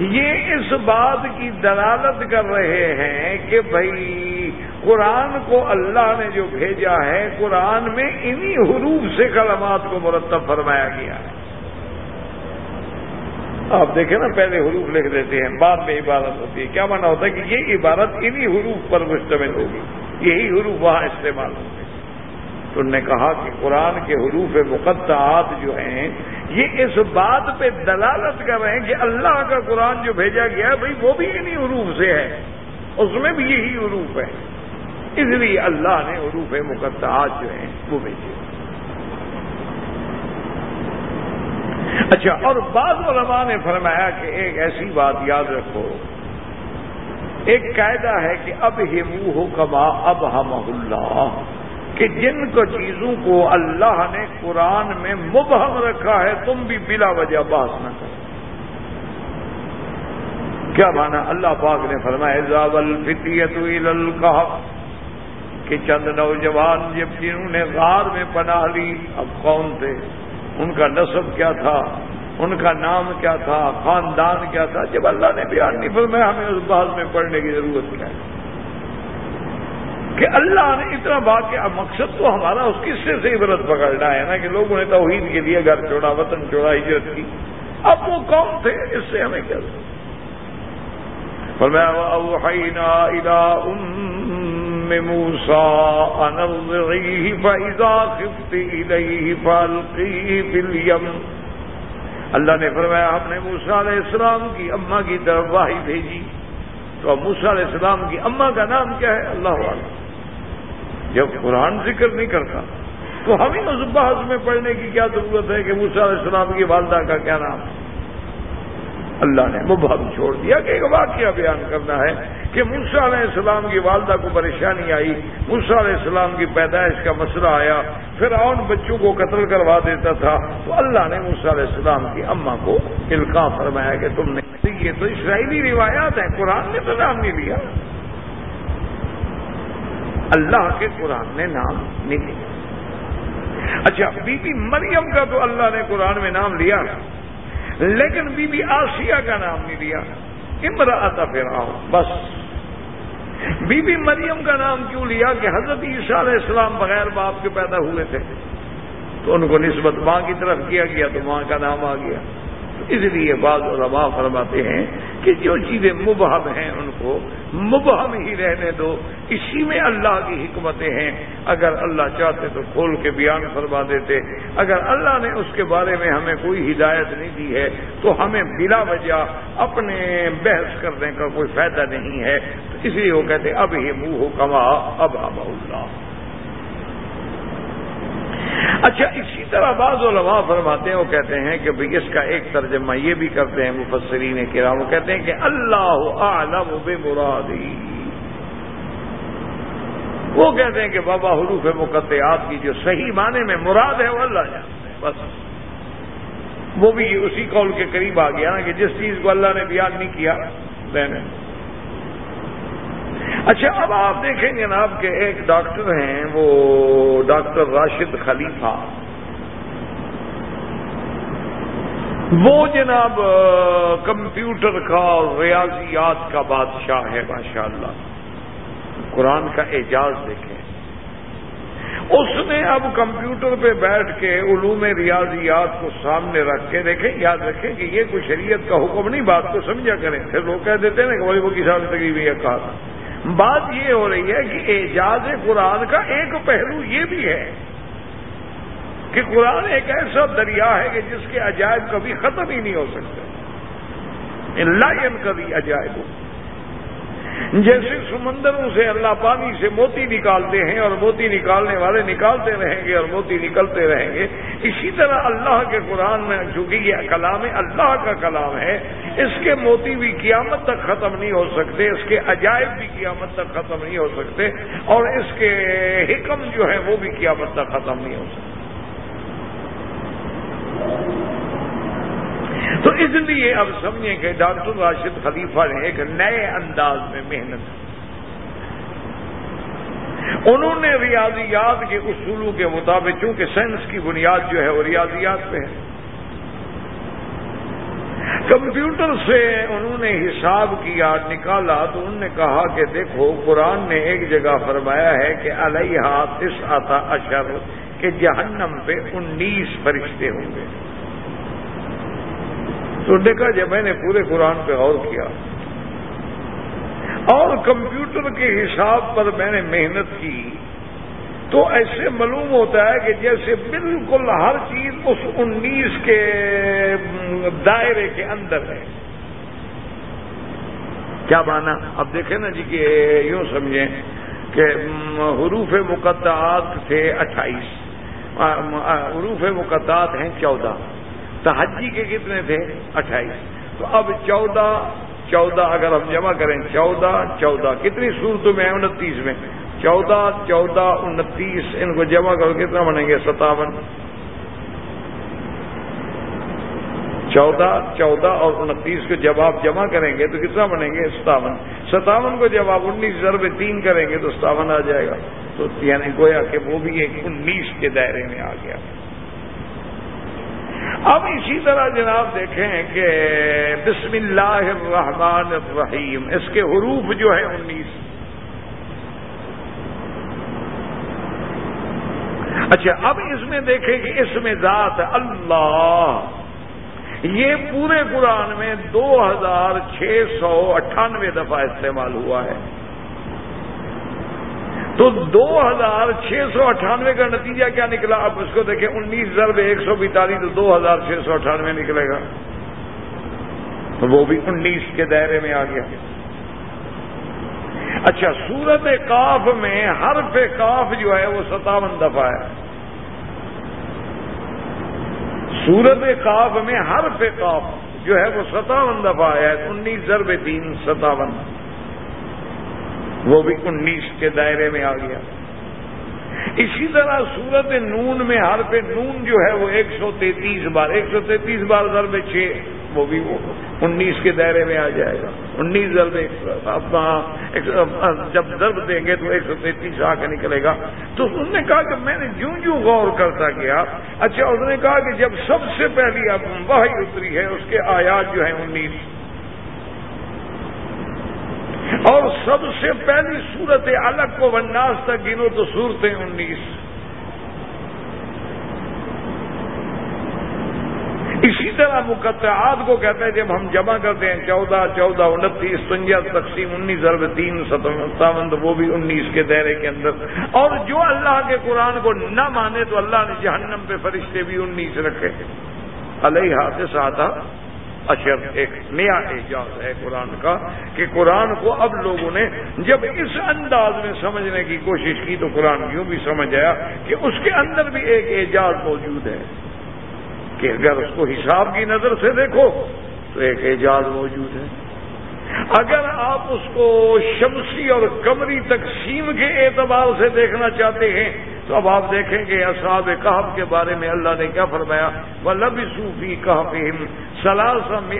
یہ اس بات کی دلالت کر رہے ہیں کہ بھائی قرآن کو اللہ نے جو بھیجا ہے، قرآن میں انہی حروف سے کلمات کو مرتب فرمایا گیا۔ ہے آپ دیکھیں نا، پہلے حروف لکھ دیتے ہیں، بعد میں عبارت ہوتی ہے۔ کیا مانا ہوتا ہے کہ یہ عبارت انہی حروف پر مشتمل ہوگی؟ یہی حروف وہاں استعمال ہوں گے تو نے کہا کہ قرآن کے حروف مقدعات جو ہیں، یہ اس بات پہ دلالت کر رہے ہیں کہ اللہ کا قرآن جو بھیجا گیا ہے، بھائی وہ بھی انہی حروف سے ہے۔ اس میں بھی یہی حروف ہے اس لیے اللہ نے حروف مقدعات جو ہیں، وہ بھیجے۔ اچھا اور بعض علماء نے فرمایا کہ ایک ایسی بات یاد رکھو۔ ایک قاعدہ ہے کہ اب ہی منہ ہو کما اب ہم اللہ۔ کہ جن کو چیزوں کو اللہ نے قرآن میں مبہم رکھا ہے، تم بھی بلا وجہ باس نہ کرو۔ کیا مانا اللہ پاک نے فرمایا زاول فطیت کہ چند نوجوان جب جنہوں نے غار میں پناہ لی۔ اب کون تھے؟ ان کا نصب کیا تھا؟ ان کا نام کیا تھا؟ خاندان کیا تھا؟ جب اللہ نے بیان نہیں فرمایا، ہمیں اس بات میں پڑھنے کی ضرورت کیا ہے؟ کہ اللہ نے اتنا بات کیا مقصد تو ہمارا اس قصے سے عبرت پکڑنا ہے نا کہ لوگوں نے توحید کے لیے گھر چھوڑا، وطن چھوڑا، ہجرت کی۔ اب وہ کون تھے؟ اس سے ہمیں کیا فرمایا موسا خفت في اليم۔ اللہ نے فرمایا، ہم نے موسا علیہ السلام کی اما کی طرف واہی بھیجی۔ تو اب موسا علیہ السلام کی اما کا نام کیا ہے؟ اللہ علیہ جب قرآن ذکر نہیں کرتا، تو ہمیں اس میں پڑھنے کی کیا ضرورت ہے کہ موسا علیہ السلام کی والدہ کا کیا نام؟ اللہ نے مبہم چھوڑ دیا کہ ایک واقعہ بیان کرنا ہے کہ موسا علیہ السلام کی والدہ کو پریشانی آئی موسا علیہ السلام کی پیدائش کا مسئلہ آیا، پھر اور بچوں کو قتل کروا دیتا تھا، تو اللہ نے موسا علیہ السلام کی اما کو القاع فرمایا کہ تم نے، یہ تو اسرائیلی روایات ہیں، قرآن نے تو نام نہیں لیا اللہ کے قرآن نے نام نہیں لیا۔ اچھا بی بی مریم کا تو اللہ نے قرآن میں نام لیا، لیکن بی بی آسیہ کا نام نہیں لیا۔ امرا آتا پھر آؤ بس۔ بی بی مریم کا نام کیوں لیا کہ حضرت عیسیٰ علیہ السلام بغیر باپ کے پیدا ہوئے تھے؟ تو ان کو نسبت ماں کی طرف کیا گیا، تو ماں کا نام آ گیا۔ اس لیے بعض علماء فرماتے ہیں کہ جو چیزیں مبہم ہیں ان کو مبہم ہی رہنے دو، اسی میں اللہ کی حکمتیں ہیں۔ اگر اللہ چاہتے تو کھول کے بیان فرما دیتے۔ اگر اللہ نے اس کے بارے میں ہمیں کوئی ہدایت نہیں دی ہے، تو ہمیں بلا وجہ اپنے بحث کرنے کا کوئی فائدہ نہیں ہے۔ تو اس لیے وہ کہتے اب ہی منہ ہو کما، اب اب اللہ۔ اچھا اسی طرح بعض علماء فرماتے ہیں، وہ کہتے ہیں کہ بھئی اس کا ایک ترجمہ یہ بھی کرتے ہیں مفسرین کرام، وہ کہتے ہیں کہ اللہ عالم بے مرادی وہ کہتے ہیں کہ بابا حروف مقدعات کی جو صحیح معنی میں مراد ہے، وہ اللہ جانتے ہیں، بس۔ وہ بھی اسی قول کے قریب آ گیا نا کہ جس چیز کو اللہ نے بیان نہیں کیا میں نے اچھا اب آپ دیکھیں جناب کہ ایک ڈاکٹر ہیں، وہ ڈاکٹر راشد خلیفہ۔ وہ جناب کمپیوٹر کا اور ریاضیات کا بادشاہ ہے ماشاء اللہ قرآن کا اعجاز دیکھیں۔ اس نے اب کمپیوٹر پہ بیٹھ کے علوم ریاضیات کو سامنے رکھ کے دیکھیں، یاد رکھیں کہ یہ کوئی شریعت کا حکم نہیں، بات کو سمجھا کریں۔ پھر لوگ کہہ دیتے نا کہ بھائی وہ کسان تقریب یہ کہا تھا۔ بات یہ ہو رہی ہے کہ اعجاز قرآن کا ایک پہلو یہ بھی ہے کہ قرآن ایک ایسا دریا ہے کہ جس کے عجائب کبھی ختم ہی نہیں ہو سکتے۔ اللہ کبھی عجائب ہو۔ جیسے سمندروں سے اللہ پانی سے موتی نکالتے ہیں اور موتی نکالنے والے نکالتے رہیں گے اور موتی نکلتے رہیں گے، اسی طرح اللہ کے قرآن میں چونکہ یہ کلام اللہ کا کلام ہے، اس کے موتی بھی قیامت تک ختم نہیں ہو سکتے، اس کے عجائب بھی قیامت تک ختم نہیں ہو سکتے، اور اس کے حکم جو ہے وہ بھی قیامت تک ختم نہیں ہو سکتے۔ تو اس لیے اب سمجھیں کہ ڈاکٹر راشد خلیفہ نے ایک نئے انداز میں محنت انہوں نے ریاضیات کے اصولوں کے مطابق، چونکہ سائنس کی بنیاد جو ہے وہ ریاضیات پہ ہے، کمپیوٹر سے انہوں نے حساب کیا، نکالا تو انہوں نے کہا کہ دیکھو، قرآن نے ایک جگہ فرمایا ہے کہ علیہ اس آتا اشر کہ جہنم پہ انیس فرشتے ہوں گے۔ تو دیکھا جب میں نے پورے قرآن پہ غور کیا اور کمپیوٹر کے حساب پر میں نے محنت کی، تو ایسے معلوم ہوتا ہے کہ جیسے بالکل ہر چیز اس انیس کے دائرے کے اندر ہے۔ کیا مانا؟ اب دیکھیں نا جی کہ یوں سمجھیں کہ حروف مقدعات تھے اٹھائیس حروف مقدعات ہیں چودہ۔ تحجی کے کتنے تھے؟ اٹھائیس۔ تو اب چودہ چودہ اگر ہم جمع کریں، چودہ چودہ۔ کتنی صورتوں میں انتیس میں۔ چودہ چودہ، انتیس۔ ان کو جمع کرو کتنا بنیں گے؟ ستاون۔ چودہ چودہ اور انتیس کو جب آپ جمع کریں گے تو کتنا بنیں گے؟ ستاون۔ ستاون کو جب آپ انیس ضرب تین کریں گے تو ستاون آ جائے گا۔ تو یعنی گویا کہ وہ بھی ایک انیس کے دائرے میں آ گیا۔ اب اسی طرح جناب دیکھیں کہ بسم اللہ الرحمن الرحیم، اس کے حروف جو ہے انیس۔ اچھا اب اس میں دیکھیں کہ اس میں ذات اللہ، یہ پورے قرآن میں دو ہزار چھ سو اٹھانوے دفعہ استعمال ہوا ہے۔ تو دو ہزار چھ سو اٹھانوے کا نتیجہ کیا نکلا؟ اب اس کو دیکھیں، انیس ضرب ایک سو بیتالیس تو دو ہزار چھ سو اٹھانوے نکلے گا۔ تو وہ بھی انیس کے دائرے میں آ گیا۔ اچھا سورت کاف میں حرف کاف جو ہے وہ ستاون دفعہ ہے۔ سورت کاف میں ہر پہ کاف جو ہے وہ ستاون دفعہ ہے، انیس ضرب تین ستاون۔ وہ بھی انیس کے دائرے میں آ گیا۔ اسی طرح سورت نون میں ہر پہ نون جو ہے وہ ایک سو تینتیس بار، ایک سو تینتیس بار ضرب چھ، وہ بھی وہ انیس کے دائرے میں آ جائے گا۔ انیس ضرب ہاں، جب ضرب دیں گے تو ایک سو تینتیس آ کے نکلے گا۔ تو انہوں نے کہا کہ میں نے جوں جوں غور کرتا گیا۔ اچھا انہوں نے کہا کہ جب سب سے پہلی اب وحی اتری ہے، اس کے آیات جو ہیں انیس۔ اور سب سے پہلی صورت الگ کو وناس تک گنو تو صورتیں انیس۔ اسی طرح مقطعات کو کہتے ہیں جب ہم جمع کرتے ہیں چودہ چودہ، انتیس، سنجا، تقسیم، انیس، ضرب تین ستاون وہ بھی انیس کے دائرے کے اندر۔ اور جو اللہ کے قرآن کو نہ مانے تو اللہ نے جہنم پہ فرشتے بھی انیس رکھے۔ علیہ سے ساتھ اشر ایک نیا اعجاز ہے قرآن کا کہ قرآن کو اب لوگوں نے جب اس انداز میں سمجھنے کی کوشش کی تو قرآن یوں بھی سمجھ آیا کہ اس کے اندر بھی ایک اعجاز موجود ہے کہ اگر اس کو حساب کی نظر سے دیکھو تو ایک اعجاز موجود ہے۔ اگر آپ اس کو شمسی اور کمری تقسیم کے اعتبار سے دیکھنا چاہتے ہیں، تو اب آپ دیکھیں گے اصحاب کہف کے بارے میں اللہ نے کیا فرمایا وہ لب صوفی کہف سلاسم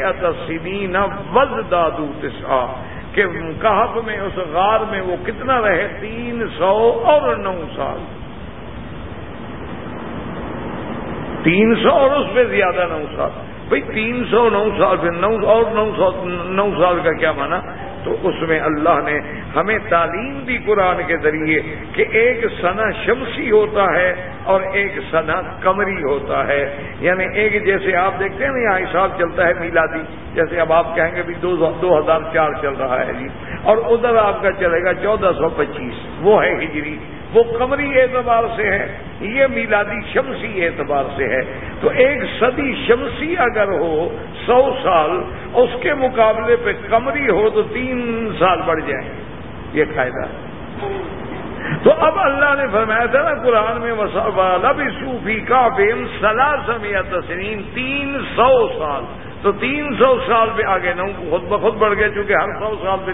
سنین وز دادو تسا کہ کہف میں، اس غار میں وہ کتنا رہے؟ تین سو اور نو سال۔ تین سو اور اس پہ زیادہ نو سال۔ بھائی تین سو نو سال پھر نو اور نو سو نو سال کا کیا مانا؟ تو اس میں اللہ نے ہمیں تعلیم دی قرآن کے ذریعے کہ ایک سنا شمسی ہوتا ہے اور ایک سنا کمری ہوتا ہے۔ یعنی ایک جیسے آپ دیکھتے ہیں نا یہاں حساب چلتا ہے میلادی، جیسے اب آپ کہیں گے بھی دو ہزار چار چل رہا ہے جی اور ادھر آپ کا چلے گا چودہ سو پچیس، وہ ہے ہجری۔ وہ قمری اعتبار سے ہے، یہ میلادی شمسی اعتبار سے ہے۔ تو ایک صدی شمسی اگر ہو، سو سال، اس کے مقابلے پہ کمری ہو تو تین سال بڑھ جائیں۔ یہ قاعدہ تو اب اللہ نے فرمایا تھا نا قرآن میں لب صوفی کا بیم سلاسم یا تسلیم تین سو سال۔ تو تین سو سال پہ آگے نہ خود بخود بڑھ گئے، چونکہ ہر سو سال پہ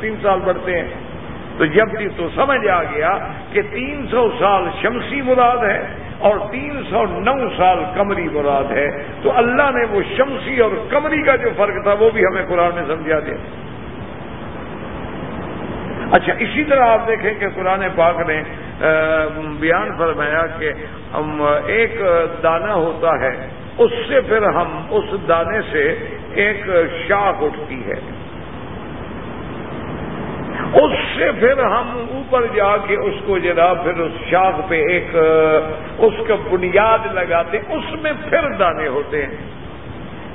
تین سال بڑھتے ہیں۔ تو جب بھی تو سمجھ آ گیا کہ تین سو سال شمسی مراد ہے اور تین سو نو سال کمری مراد ہے، تو اللہ نے وہ شمسی اور کمری کا جو فرق تھا، وہ بھی ہمیں قرآن میں سمجھا دیا۔ اچھا اسی طرح آپ دیکھیں کہ قرآن پاک نے بیان فرمایا کہ ایک دانہ ہوتا ہے، اس سے پھر ہم اس دانے سے ایک شاخ اٹھتی ہے۔ اس سے پھر ہم اوپر جا کے اس کو جناب پھر اس شاخ پہ ایک، اس کا بنیاد لگاتے اس میں پھر دانے ہوتے ہیں۔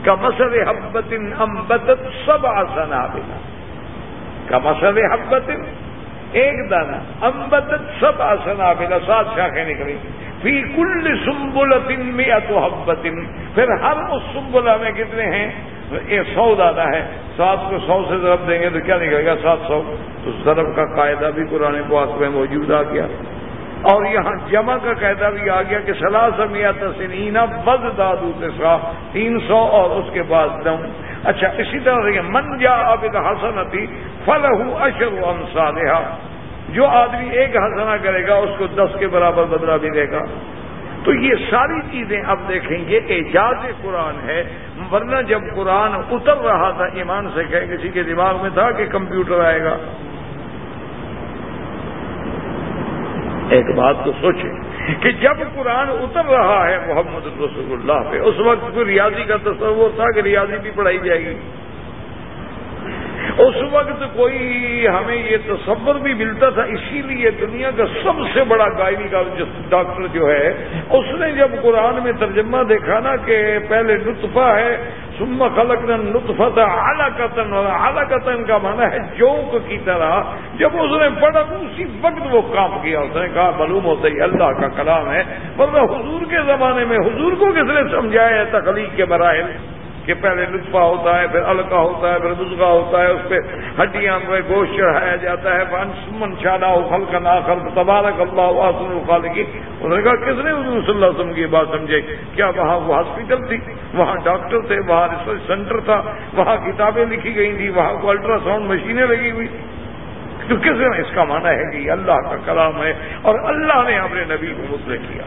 کا مسل حبت امبت سب آسنا بنا کا مسل حبت ایک دانا امبت سب آسنا بنا سات شاخیں نکلی۔ فی کل سمبل میں تو حبت۔ پھر ہر اس سمبلا میں کتنے ہیں؟ سو زیادہ ہے، سات کو سو سے ضرب دیں گے تو کیا نکلے گا؟ سات سو۔ تو ضرب کا قاعدہ بھی قرآن پاک میں موجود آ گیا۔ اور یہاں جمع کا قاعدہ بھی آ گیا کہ سلاح سمیا تسنین بد دادو سا تین سو اور اس کے بعد دم اچھا اسی طرح سے من جا اب حسن تھی فل ہوں اشر امسا جو آدمی ایک ہسنا کرے گا، اس کو دس کے برابر بدلا بھی دے گا۔ تو یہ ساری چیزیں اب دیکھیں گے اعجاز قرآن ہے، ورنہ جب قرآن اتر رہا تھا ایمان سے کہ کسی کے دماغ میں تھا کہ کمپیوٹر آئے گا۔ ایک بات تو سوچیں کہ جب قرآن اتر رہا ہے محمد رسول اللہ پہ، اس وقت کوئی ریاضی کا تصور تھا کہ ریاضی بھی پڑھائی جائے گی۔ اس وقت کوئی ہمیں یہ تصور بھی ملتا تھا، اسی لیے دنیا کا سب سے بڑا گائنی کا ڈاکٹر جو ہے، اس نے جب قرآن میں ترجمہ دیکھا نا کہ پہلے نطفہ ہے سما خلق نطفہ تھا قطن اور اعلیٰ قطن کا مانا ہے جوک کی طرح۔ جب اس نے پڑھا تو اسی وقت وہ کام کیا، اس نے کہا، معلوم ہوتا ہی اللہ کا کلام ہے، ورنہ حضور کے زمانے میں حضور کو کس نے سمجھایا ہے تخلیق کے مراحل؟ کہ پہلے لطفہ ہوتا ہے، پھر الکا ہوتا ہے، پھر مزگا ہوتا ہے، اس پہ ہڈیاں پہ گوشت چڑھایا جاتا ہے۔ من شادہ خل کا ناخل تبارک اللہ واسن الخال کی انہوں نے کہا، کس نے حضور صلی اللہ علیہ وسلم کی بات سمجھے؟ کیا وہاں وہ ہاسپٹل تھی؟ وہاں ڈاکٹر تھے، وہاں ریسرچ سینٹر تھا، وہاں کتابیں لکھی گئی تھی وہاں کو الٹرا ساؤنڈ مشینیں لگی ہوئی۔ تو کس نے اس کا مانا ہے کہ اللہ کا کلام ہے اور اللہ نے اپنے نبی کو مطلع کیا۔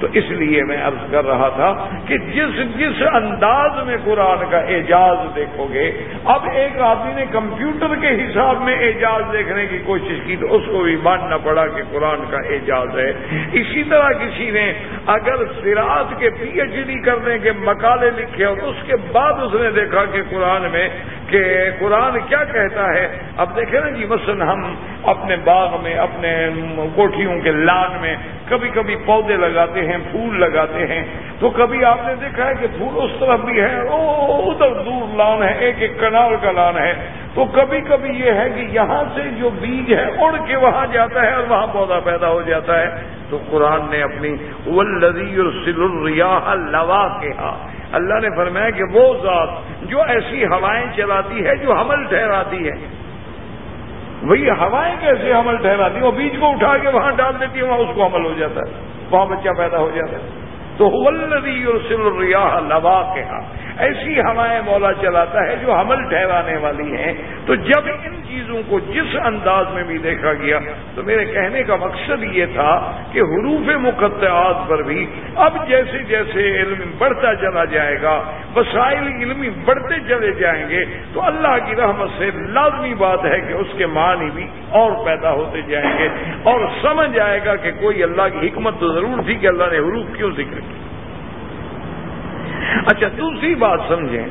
تو اس لیے میں عرض کر رہا تھا کہ جس جس انداز میں قرآن کا اعجاز دیکھو گے، اب ایک آدمی نے کمپیوٹر کے حساب میں اعجاز دیکھنے کی کوشش کی تو اس کو بھی ماننا پڑا کہ قرآن کا اعجاز ہے۔ اسی طرح کسی نے اگر سراج کے پی ایچ ڈی کرنے کے مقالے لکھے اور اس کے بعد اس نے دیکھا کہ قرآن میں کہ قرآن کیا کہتا ہے؟ اب دیکھیں نا جی مثلا ہم اپنے باغ میں، اپنے کوٹھیوں کے لان میں کبھی کبھی پودے لگاتے ہیں، پھول لگاتے ہیں۔ تو کبھی آپ نے دیکھا ہے کہ پھول اس طرف بھی ہے ادھر دور لان ہے ایک ایک کنال کا لان ہے۔ تو کبھی کبھی یہ ہے کہ یہاں سے جو بیج ہے، اڑ کے وہاں جاتا ہے اور وہاں پودا پیدا ہو جاتا ہے۔ تو قرآن نے اپنی ولدی سل الریاح لوا کے اللہ نے فرمایا کہ وہ ذات جو ایسی ہوائیں چلاتی ہے، جو حمل ٹھہراتی ہے۔ وہی ہوائیں کیسے حمل ٹھہراتی ہیں؟ وہ بیج کو اٹھا کے وہاں ڈال دیتی ہے وہاں اس کو حمل ہو جاتا ہے، وہاں بچہ پیدا ہو جاتا ہے۔ تو ولدی سل الریاح لوا کے ایسی ہوائیں مولا چلاتا ہے جو حمل ٹھہرانے والی ہیں۔ تو جب ان چیزوں کو جس انداز میں بھی دیکھا گیا، تو میرے کہنے کا مقصد یہ تھا کہ حروف مقدعات پر بھی اب جیسے جیسے علم بڑھتا چلا جائے گا، وسائل علمی بڑھتے چلے جائیں گے، تو اللہ کی رحمت سے لازمی بات ہے کہ اس کے معنی بھی اور پیدا ہوتے جائیں گے اور سمجھ آئے گا کہ کوئی اللہ کی حکمت تو ضرور تھی کہ اللہ نے حروف کیوں ذکر کی اچھا دوسری بات سمجھیں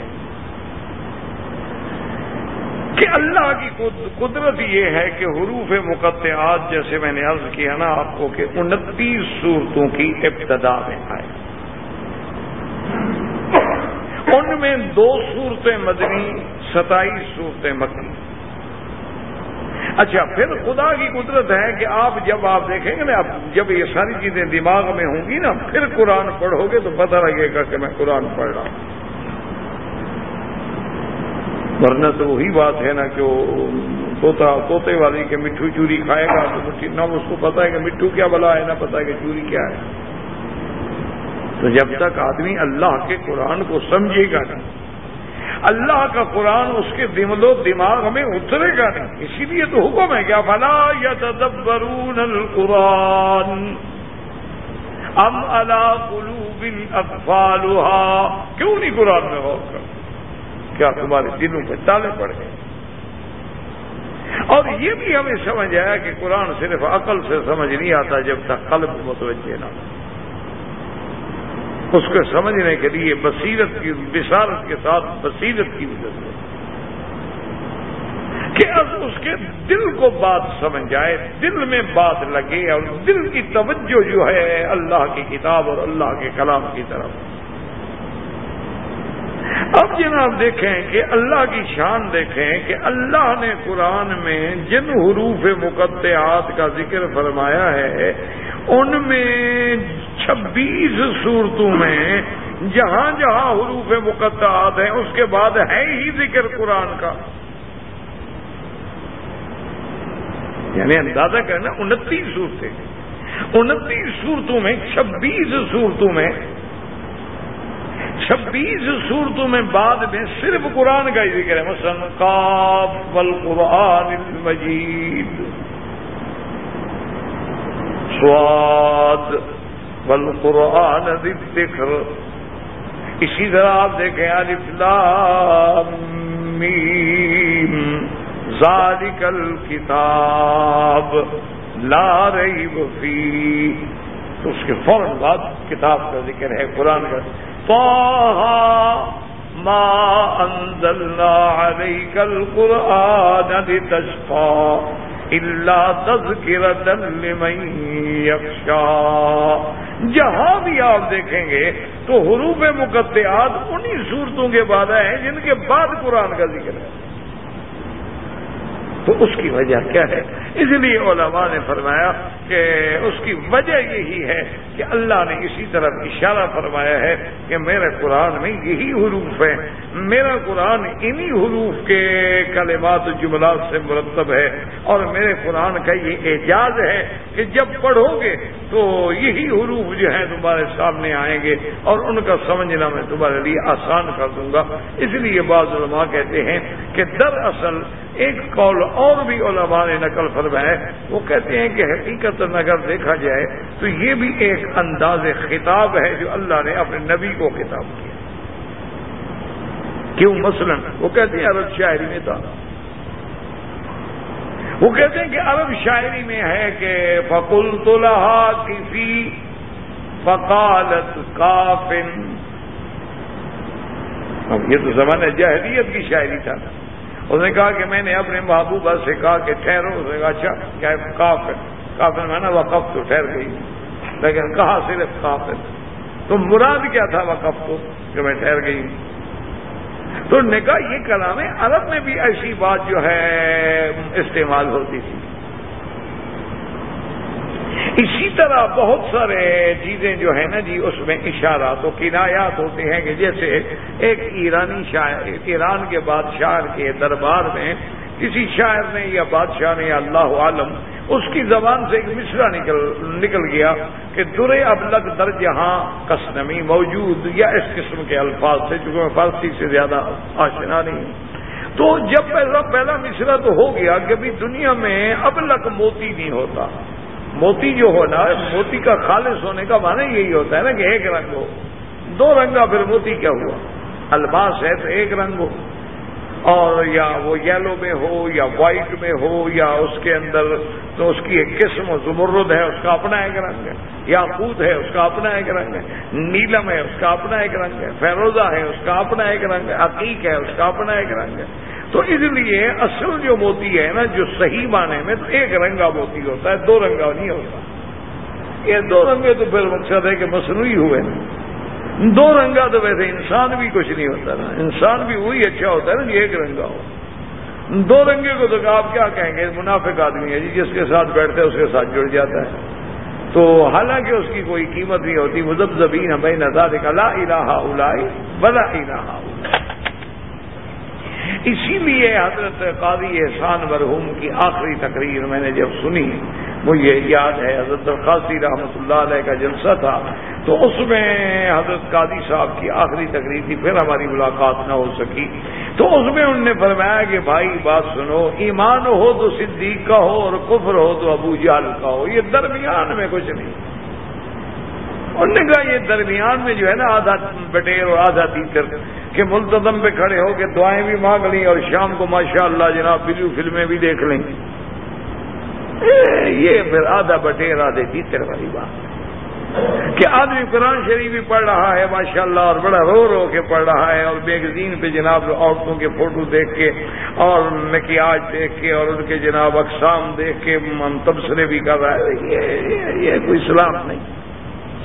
کہ اللہ کی قدرت یہ ہے کہ حروف مقدعات جیسے میں نے عرض کیا نا آپ کو کہ انتیس صورتوں کی ابتدا میں آئے۔ ان میں دو صورتیں مدنی، ستائیس صورتیں مکی۔ اچھا پھر خدا کی قدرت ہے کہ آپ جب آپ دیکھیں گے نا جب یہ ساری چیزیں دماغ میں ہوں گی نا، پھر قرآن پڑھو گے تو پتہ لگے گا کہ میں قرآن پڑھ رہا ہوں۔ ورنہ تو وہی بات ہے نا کہ توتا توتے والی کہ مٹھو چوری کھائے گا تو نہ اس کو پتا ہے کہ مٹھو کیا بلا ہے، نہ پتا ہے کہ چوری کیا ہے۔ تو جب تک آدمی اللہ کے قرآن کو سمجھے گا نا اللہ کا قرآن اس کے دمل و دماغ میں اترے گا نہیں۔ اسی لیے تو حکم ہے کیا فلا یا تدبرون القرآن ام اللہ قلوب افالحا کیوں نہیں قرآن میں غور کر کیا تمہارے دلوں پہ تالے پڑ گئے؟ اور یہ بھی ہمیں سمجھ آیا کہ قرآن صرف عقل سے سمجھ نہیں آتا جب تک قلب متوجہ نہ ہو۔ اس کو سمجھنے کے لیے بصیرت کی بصارت کے ساتھ بصیرت کی بھی ضرورت کہ اب اس کے دل کو بات سمجھ جائے دل میں بات لگے اور دل کی توجہ جو ہے اللہ کی کتاب اور اللہ کے کلام کی طرف۔ اب جناب دیکھیں کہ اللہ کی شان دیکھیں کہ اللہ نے قرآن میں جن حروف مقدعات کا ذکر فرمایا ہے، ان میں چھبیس صورتوں میں جہاں جہاں حروف مقدعات ہیں، اس کے بعد ہے ہی ذکر قرآن کا۔ یعنی اندازہ کرنا، انتیس صورتیں۔ انتیس صورتوں میں، چھبیس صورتوں میں، چھبیس صورتوں میں بعد میں صرف قرآن کا ہی ذکر ہے۔ مثلا قاف والقرآن المجید۔ سواد۔ والقرآن الذکر اسی طرح آپ دیکھیں لام میم۔ ذالک الکتاب لا ریب فی تو اس کے فوراً بعد کتاب کا ذکر ہے، قرآن کا۔ ما انزلنا عليك القرآن لتشقى اللہ تذکرت لمن جہاں بھی آپ دیکھیں گے تو حروف مقدعات انہی صورتوں کے بعد ہیں جن کے بعد قرآن کا ذکر ہے۔ تو اس کی وجہ کیا ہے؟ اس لیے علماء نے فرمایا کہ اس کی وجہ یہی ہے کہ اللہ نے اسی طرف اشارہ فرمایا ہے کہ میرے قرآن میں یہی حروف ہے میرا قرآن انہی حروف کے کلمات جملات سے مرتب ہے اور میرے قرآن کا یہ اعجاز ہے کہ جب پڑھو گے تو یہی حروف جو ہیں تمہارے سامنے آئیں گے اور ان کا سمجھنا میں تمہارے لیے آسان کر دوں گا۔ اس لیے بعض علماء کہتے ہیں کہ دراصل ایک قول اور بھی علماء نے نقل فرمایا مطلب ہے، وہ کہتے ہیں کہ حقیقت اگر دیکھا جائے تو یہ بھی ایک انداز خطاب ہے جو اللہ نے اپنے نبی کو خطاب کیا۔ کیوں مثلا؟ وہ کہتے ہیں عرب شاعری میں تھا۔ وہ کہتے ہیں کہ عرب شاعری میں ہے کہ فکل تو لہا کسی فقالت کافن یہ تو زمانہ جہریت کی شاعری تھا۔ نا اس نے کہا کہ میں نے اپنے محبوبہ سے کہا کہ ٹھہرو۔ اس نے کہا اچھا کیا کافر۔ کافر میں نا وقف تو ٹھہر گئی۔ لیکن کہا صرف کافر۔ تو مراد کیا تھا وقف تو کہ میں ٹھہر گئی۔ تو نے کہا، یہ کلام عرب میں بھی ایسی بات جو ہے استعمال ہوتی تھی۔ اسی طرح بہت سارے چیزیں جو ہیں نا جی اس میں اشارات و کنایات ہوتے ہیں کہ جیسے ایک ایرانی شاعر ایران کے بادشاہ کے دربار میں کسی شاعر نے یا بادشاہ نے، یا اللہ عالم، اس کی زبان سے ایک مصرا نکل نکل گیا کہ درے اب لگ در جہاں کسنمی موجود، یا اس قسم کے الفاظ سے، چونکہ میں فارسی سے زیادہ آشنا نہیں ہوں۔ تو جب پہلا پہلا مصرا تو ہو گیا کہ بھی دنیا میں اب لک موتی نہیں ہوتا۔ موتی جو ہونا موتی کا خالص ہونے کا معنی یہی ہوتا ہے نا کہ ایک رنگ ہو۔ دو رنگا پھر موتی کیا ہوا؟ الباس ہے تو ایک رنگ ہو۔ اور یا وہ یلو میں ہو یا وائٹ میں ہو یا اس کے اندر تو اس کی ایک قسم زمرد ہے، اس کا اپنا ایک رنگ ہے۔ یا خود ہے، اس کا اپنا ایک رنگ ہے۔ نیلم ہے، اس کا اپنا ایک رنگ ہے۔ فیروزہ ہے، اس کا اپنا ایک رنگ ہے۔ عقیق ہے، اس کا اپنا ایک رنگ ہے۔ تو اس لیے اصل جو موتی ہے نا، جو صحیح معنی میں، تو ایک رنگا موتی ہوتا ہے، دو رنگا نہیں ہوتا۔ یہ دو رنگے تو پھر مقصد ہے کہ مصنوعی ہوئے نا۔ دو رنگا تو ویسے انسان بھی کچھ نہیں ہوتا نا۔ انسان بھی وہی اچھا ہوتا ہے نا کہ ایک رنگا ہو۔ دو رنگے کو تو آپ کیا کہیں گے؟ منافق آدمی ہے جی جس کے ساتھ بیٹھتے ہیں اس کے ساتھ جڑ جاتا ہے۔ تو حالانکہ اس کی کوئی قیمت نہیں ہوتی مزب زبین بین نظار لا الہ الائی بلا الہ اسی لیے حضرت قاضی احسان مرحوم کی آخری تقریر میں نے جب سنی، مجھے یاد ہے، حضرت القاضی رحمۃ اللہ علیہ کا جلسہ تھا، تو اس میں حضرت قاضی صاحب کی آخری تقریر تھی، پھر ہماری ملاقات نہ ہو سکی۔ تو اس میں انہوں نے فرمایا کہ بھائی، بات سنو، ایمان ہو تو صدیق کا ہو اور کفر ہو تو ابو جال کا ہو، یہ درمیان میں کچھ نہیں۔ انہوں نے کہا، یہ درمیان میں جو ہے نا آدھا بٹیر اور آدھا تیتر۔ کہ ملتظم پہ کھڑے ہو کے دعائیں بھی مانگ لیں اور شام کو ماشاء اللہ جناب بلیو فلمیں بھی دیکھ لیں۔ یہ پھر آدھا بٹیر آدھے تیتر والی بات۔ کہ آدمی قرآن شریف بھی پڑھ رہا ہے ماشاء اللہ اور بڑا رو رو کے پڑھ رہا ہے اور میگزین پہ جناب عورتوں کے فوٹو دیکھ کے اور نکیاج دیکھ کے اور ان کے جناب اقسام دیکھ کے تبصرے بھی کر رہا ہے۔ یہ, یہ کوئی سلام نہیں۔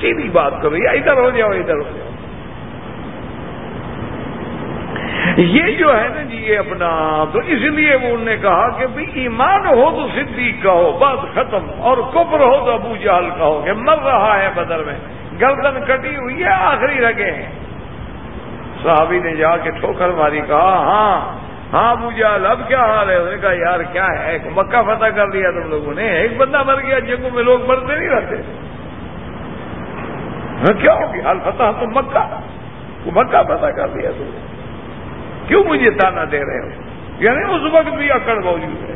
سیدھی بات کرو یا ادھر ہو جاؤ ادھر ہو جاؤ۔ یہ جو ہے نا جی یہ اپنا تو اس لیے وہ انہوں نے کہا کہ بھائی ایمان ہو تو صدیق کا ہو، بات ختم، اور کفر ہو تو ابو جہل کا ہو، کہ مر رہا ہے بدر میں، گردن کٹی ہوئی ہے، آخری رگے ہیں۔ صحابی نے جا کے ٹھوکر ماری، کہا ہاں ہاں مجھے اب کیا حال ہے؟ انہوں نے کہا، یار، کیا ہے؟ ایک مکہ فتح کر لیا تم لوگوں نے۔ ایک بندہ مر گیا، جنگوں میں لوگ مرتے نہیں رہتے۔ ہاں، کیا ہوگی حال فتح تو مکہ مکہ فتح کر لیا تم۔ نے کیوں مجھے تانا دے رہے ہو؟ یعنی اس وقت بھی اکڑ موجود ہے۔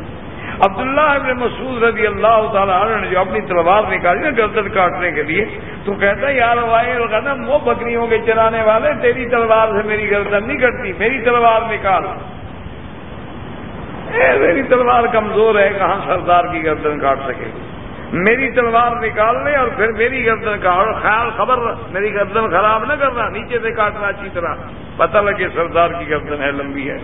عبداللہ ابن مسعود رضی اللہ تعالیٰ عنہ نے جو اپنی تلوار نکالی نا گردن کاٹنے کے لیے، تو کہتا ہے یار وائے قدم وہ بکریوں کے چلانے والے، تیری تلوار سے میری گردن نہیں کٹتی، میری تلوار نکال۔ میری تلوار کمزور ہے، کہاں سردار کی گردن کاٹ سکے؟ گی میری تلوار نکال لے اور پھر میری گردن کا اور خیال خبر، میری گردن خراب نہ کرنا، نیچے سے کاٹنا اچھی طرح۔ پتہ لگے سردار کی گردن ہے، لمبی ہے۔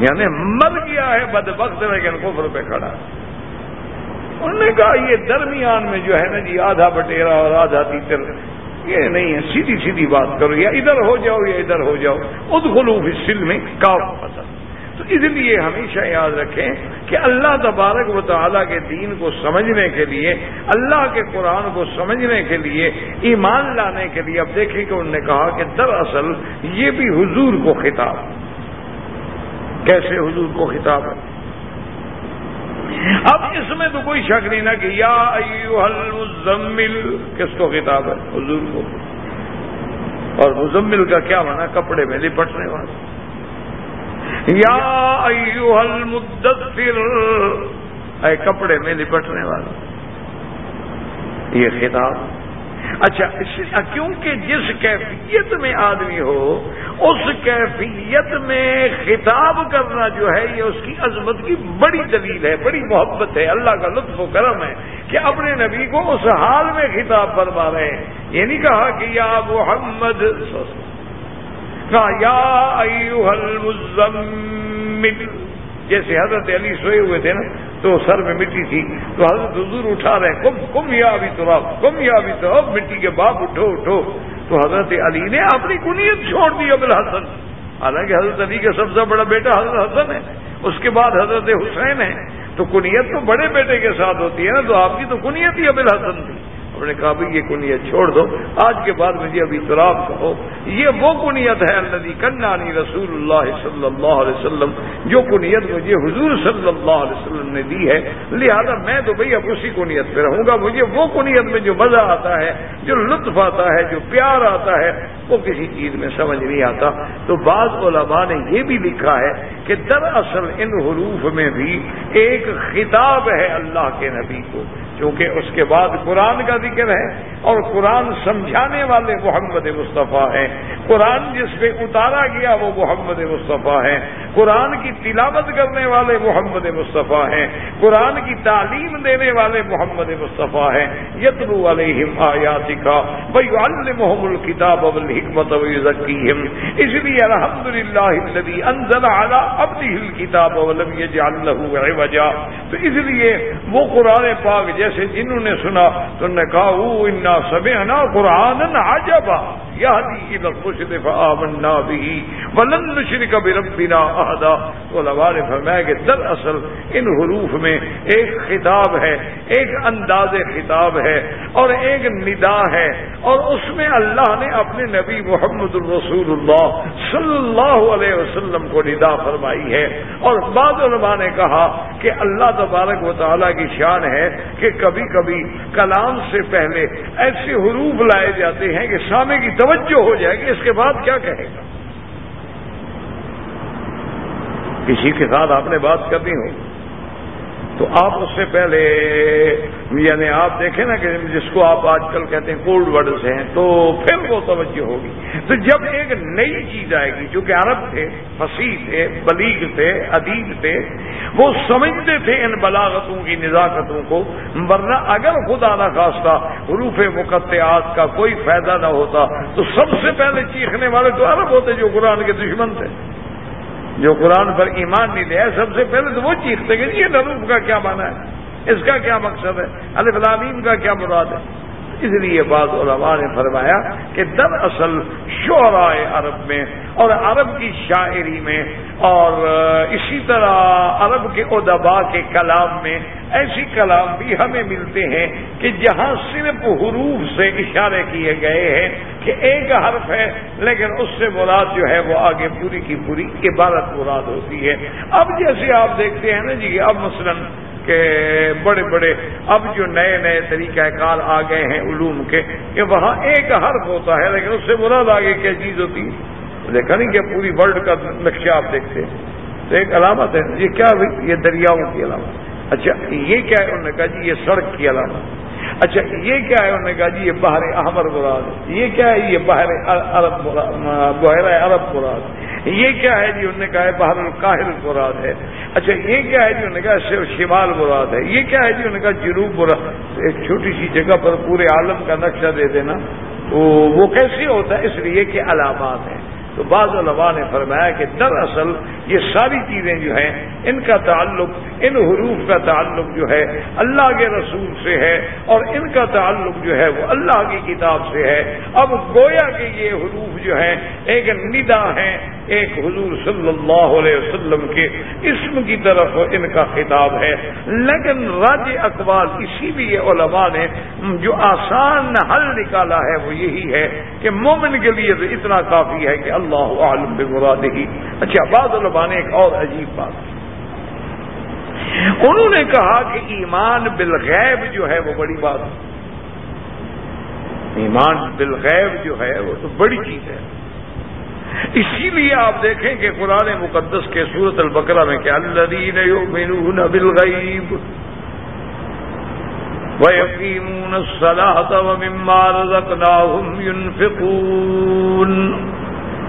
یعنی مر گیا ہے بد وقت لیکن کفر پہ کھڑا۔ انہوں نے کہا، یہ درمیان میں جو ہے نا جی آدھا بٹیرا اور آدھا تیتر، یہ نہیں ہے، سیدھی سیدھی بات کرو، یا ادھر ہو جاؤ یا ادھر ہو جاؤ۔ ادخلو فی سل میں کاف پسند تو اس لیے ہمیشہ یاد رکھیں کہ اللہ تبارک و تعالیٰ کے دین کو سمجھنے کے لیے، اللہ کے قرآن کو سمجھنے کے لیے، ایمان لانے کے لیے، اب دیکھیں کہ انہوں نے کہا کہ دراصل یہ بھی حضور کو خطاب۔ کیسے حضور کو خطاب؟ ہے اب اس میں تو کوئی شک نہیں نا کہ یا المزمل، کس کو خطاب ہے؟ حضور کو۔ اور مزمل کا کیا مانا کپڑے میں لپٹنے والا یا المدثر اے کپڑے میں لپٹنے والا یہ خطاب۔ اچھا کیونکہ جس کیفیت میں آدمی ہو، اس کیفیت میں خطاب کرنا جو ہے، یہ اس کی عظمت کی بڑی دلیل ہے، بڑی محبت ہے، اللہ کا لطف و کرم ہے کہ اپنے نبی کو اس حال میں خطاب فرما رہے ہیں۔ یہ نہیں کہا کہ یا محمد کہا یا المزمل جیسے حضرت علی سوئے ہوئے تھے نا، تو سر میں مٹی تھی۔ تو حضرت حضور اٹھا رہے کم کم یا ابھی تو کم یا ابھی تو اب مٹی کے باپ اٹھو اٹھو۔ تو حضرت علی نے اپنی کنیت چھوڑ دی ابل حسن حالانکہ حضرت علی کا سب سے بڑا بیٹا حضرت حسن ہے۔ اس کے بعد حضرت حسین ہے۔ تو کنیت تو بڑے بیٹے کے ساتھ ہوتی ہے نا، تو آپ کی تو کنیت ہی ابل حسن تھی۔ انہوں نے کہا بھائی یہ کنیت چھوڑ دو۔ آج کے بعد مجھے ابھی تراب کہو۔ یہ وہ کنیت ہے اللہ کنانی رسول اللہ صلی اللہ علیہ وسلم، جو کنیت مجھے حضور صلی اللہ علیہ وسلم نے دی ہے۔ لہذا میں تو بھائی اب اسی کنیت پہ رہوں گا۔ مجھے وہ کنیت میں جو مزہ آتا ہے، جو لطف آتا ہے، جو پیار آتا ہے، وہ کسی چیز میں سمجھ نہیں آتا۔ تو بعض علماء نے یہ بھی لکھا ہے کہ دراصل ان حروف میں بھی ایک خطاب ہے اللہ کے نبی کو کیونکہ اس کے بعد قرآن کا ذکر ہے اور قرآن سمجھانے والے محمد مصطفیٰ ہیں۔ قرآن جس پہ اتارا گیا وہ محمد مصطفیٰ ہیں۔ قرآن کی تلاوت کرنے والے محمد مصطفیٰ ہیں۔ قرآن کی تعلیم دینے والے محمد مصطفیٰ ہیں۔ یتنو علیہم آیات کا بھائی محمد الکتاب اب الحکمت ذکیم اس لیے الحمد للہ انزل اعلیٰ ابدی الکتاب ولم یجعل له عوجا۔ تو اس لیے وہ قرآن پاک جیسے جنہوں نے سنا تو نے کہا وہ انا سمعنا قرآن عجبا یہدی الى الرشد فآمنا به ولن نشرک بربنا احدا تو علماء نے فرمایا کہ دراصل ان حروف میں ایک خطاب ہے، ایک انداز خطاب ہے اور ایک ندا ہے اور اس میں اللہ نے اپنے نبی محمد الرسول اللہ صلی اللہ علیہ وسلم کو ندا فرمائی ہے اور بعض علماء نے کہا کہ اللہ تبارک و تعالیٰ کی شان ہے کہ کبھی کبھی کلام سے پہلے ایسے حروف لائے جاتے ہیں کہ سامنے کی توجہ ہو جائے گی اس کے بعد کیا کہے گا؟ کسی کے ساتھ آپ نے بات کرنی ہو تو آپ اس سے پہلے یعنی آپ دیکھیں نا کہ جس کو آپ آج کل کہتے ہیں کولڈ ورڈز ہیں، تو پھر وہ توجہ ہوگی۔ تو جب ایک نئی چیز آئے گی، جو کہ عرب تھے، فصیح تھے، بلیغ تھے، ادیب تھے، وہ سمجھتے تھے ان بلاغتوں کی، نزاکتوں کو، ورنہ اگر خدا نخواستہ حروف مقطعات کا کوئی فائدہ نہ ہوتا، تو سب سے پہلے چیخنے والے تو عرب ہوتے جو قرآن کے دشمن تھے۔ جو قرآن پر ایمان نہیں لیا سب سے پہلے تو وہ چیختے کہ یہ نروف کا کیا مانا ہے؟ اس کا کیا مقصد ہے؟ الفلامین کا کیا مراد ہے؟ اس لیے بعض علماء نے فرمایا کہ دراصل شعرائے عرب میں اور عرب کی شاعری میں اور اسی طرح عرب کے ادبا کے کلام میں ایسی کلام بھی ہمیں ملتے ہیں کہ جہاں صرف حروف سے اشارے کیے گئے ہیں کہ ایک حرف ہے، لیکن اس سے مراد جو ہے وہ آگے پوری کی پوری عبارت مراد ہوتی ہے۔ اب جیسے آپ دیکھتے ہیں نا جی اب مثلا کہ بڑے بڑے اب جو نئے نئے طریقہ کار آ گئے ہیں علوم کے، کہ وہاں ایک حرف ہوتا ہے، لیکن اس سے مراد آگے کیا چیز ہوتی؟ ہے دیکھا نہیں کہ پوری ورلڈ کا نقشہ آپ دیکھتے ہیں۔ تو ایک علامت ہے، یہ کیا یہ دریاؤں کی علامت۔ اچھا یہ کیا ہے؟ انہوں نے کہا جی یہ سڑک کی علامت۔ اچھا یہ کیا ہے؟ انہوں نے کہا جی یہ باہر احمر مراد یہ کیا ہے؟ یہ باہر عرب بحیرہ عرب مراد یہ کیا ہے؟ جی انہوں نے کہا ہے باہر القاہر مراد ہے۔ اچھا یہ کیا ہے؟ جی انہوں نے کہا شمال مراد ہے۔ یہ کیا ہے؟ جی انہوں نے کہا، جنوب مراد ایک چھوٹی سی جگہ پر پورے عالم کا نقشہ دے دینا۔ وہ کیسے ہوتا ہے؟ اس لیے کہ علامات ہیں تو بعض علماء نے فرمایا کہ دراصل یہ ساری چیزیں جو ہیں، ان کا تعلق، ان حروف کا تعلق جو ہے، اللہ کے رسول سے ہے اور ان کا تعلق جو ہے، وہ اللہ کی کتاب سے ہے۔ اب گویا کہ یہ حروف جو ہیں، ایک ندا ہیں، ایک حضور صلی اللہ علیہ وسلم کے اسم کی طرف ان کا خطاب ہے۔ لیکن راج اقبال اسی لیے علماء نے جو آسان حل نکالا ہے، وہ یہی ہے کہ مومن کے لیے تو اتنا کافی ہے کہ اللہ اللہ عالم مراد اچھا بعض علماء نے ایک اور عجیب بات انہوں نے کہا کہ ایمان بالغیب جو ہے وہ بڑی بات ایمان بالغیب جو ہے وہ تو بڑی چیز ہے. اسی لیے آپ دیکھیں کہ قرآن مقدس کے سورت البقرہ میں کیا، الذین یؤمنون بالغیب وَيَقِيمُونَ الصَّلَاةَ وَمِمَّا رَزَقْنَاهُمْ يُنْفِقُونَ.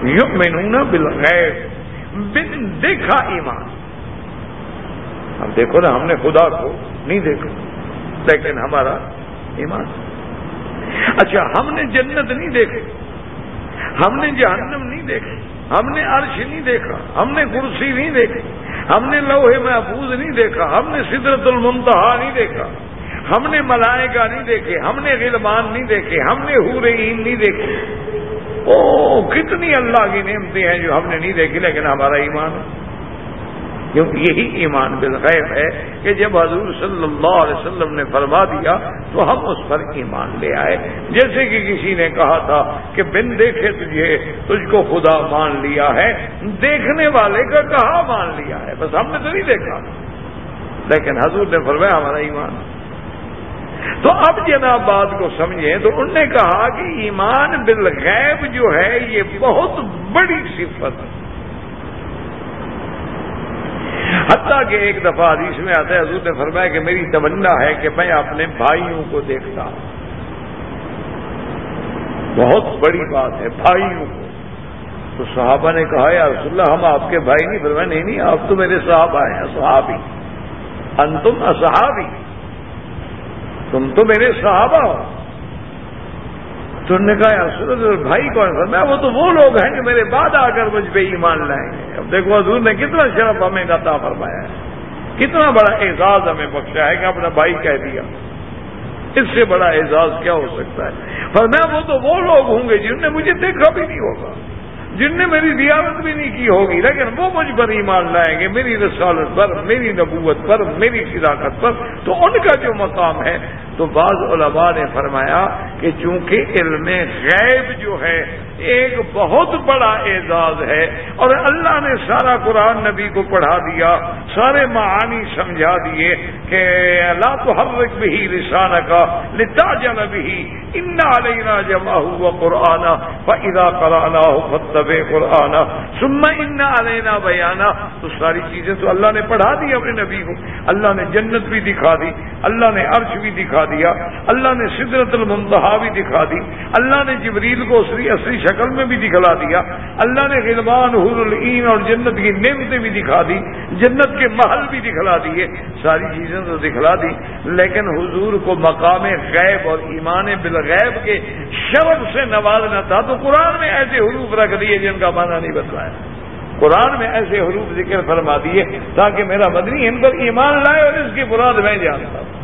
یؤمنون بالغیب بن دیکھا ایمان اب دیکھو نا ہم نے خدا کو نہیں دیکھا لیکن ہمارا ایمان اچھا ہم نے جنت نہیں دیکھی ہم نے جہنم نہیں دیکھی ہم نے عرش نہیں دیکھا ہم نے کرسی نہیں دیکھی ہم نے لوہے محفوظ نہیں دیکھا ہم نے سدرت المنتہا نہیں دیکھا ہم نے ملائکہ نہیں دیکھے ہم نے غلمان نہیں دیکھے ہم نے حورین نہیں دیکھے او کتنی اللہ کی نعمتیں ہیں جو ہم نے نہیں دیکھی لیکن ہمارا ایمان ہے۔ کیونکہ یہی ایمان بالغیب ہے کہ جب حضور صلی اللہ علیہ وسلم نے فرما دیا تو ہم اس پر ایمان لے آئے۔ جیسے کہ کسی نے کہا تھا کہ بن دیکھے تجھے، تجھ کو خدا مان لیا ہے۔ دیکھنے والے کا کہاں مان لیا ہے؟ بس ہم نے تو نہیں دیکھا۔ لیکن حضور نے فرمایا، ہمارا ایمان تو اب جناب بات کو سمجھیں تو انہوں نے کہا کہ ایمان بالغیب جو ہے یہ بہت بڑی صفت ہے۔ حتیٰ کہ ایک دفعہ حدیث میں آتا ہے، حضور نے فرمایا کہ میری تمنا ہے کہ میں اپنے بھائیوں کو دیکھتا ہوں۔ بہت بڑی بات ہے، بھائیوں کو۔ تو صحابہ نے کہا، یا رسول اللہ، ہم آپ کے بھائی نہیں، فرمایا، نہیں نہیں، آپ تو میرے صحابہ ہیں صحابی انتم اصحابی۔ تم تو میرے صحابہ ہو۔ تو نے کہا رسول بھائی کون فرمایا، وہ تو وہ لوگ ہیں جو میرے بعد آ کر مجھ پہ ایمان لائیں گے۔ اب دیکھو، حضور نے کتنا شرف ہمیں عطا فرمایا ہے۔ کتنا بڑا اعزاز ہمیں بخشا ہے کہ اپنا بھائی کہہ دیا۔ اس سے بڑا اعزاز کیا ہو سکتا ہے؟ پر میں وہ تو وہ لوگ ہوں گے جن نے مجھے دیکھا بھی نہیں ہوگا۔ جن نے میری ریاست بھی نہیں کی ہوگی، لیکن وہ مجھ پر ایمان لائیں گے، میری رسالت پر، میری نبوت پر، میری صداقت پر، تو ان کا جو مقام ہے۔ تو بعض علماء نے فرمایا کہ چونکہ علم غیب جو ہے ایک بہت بڑا اعزاز ہے اور اللہ نے سارا قرآن نبی کو پڑھا دیا، سارے معانی سمجھا دیے کہ اللہ تو ہر بھی رسان کا لتا جن بھی ان علینا جمع ہوا قرآن ادا کرانا ہو فتب قرآن۔ سما ان علینا بیانا تو ساری چیزیں تو اللہ نے پڑھا دی اپنے نبی کو۔ اللہ نے جنت بھی دکھا دی، اللہ نے عرش بھی دکھا دیا، اللہ نے سدرت المنتہا بھی دکھا دی۔ اللہ نے جبریل کو اصلی شکل میں بھی دکھلا دیا۔ اللہ نے غلمان حر العین اور جنت کی نعمتیں بھی دکھا دی، جنت کے محل بھی دکھلا دیے۔ ساری چیزیں تو دکھلا دی، لیکن حضور کو مقام غیب اور ایمان بالغیب کے شرف سے نوازنا تھا تو قرآن میں ایسے حروف رکھ دیے جن کا معنی نہیں بتلایا۔ قرآن میں ایسے حروف ذکر فرما دیے تاکہ میرا مدنی ان پر ایمان لائے اور اس کی مراد میں جانتا ہوں۔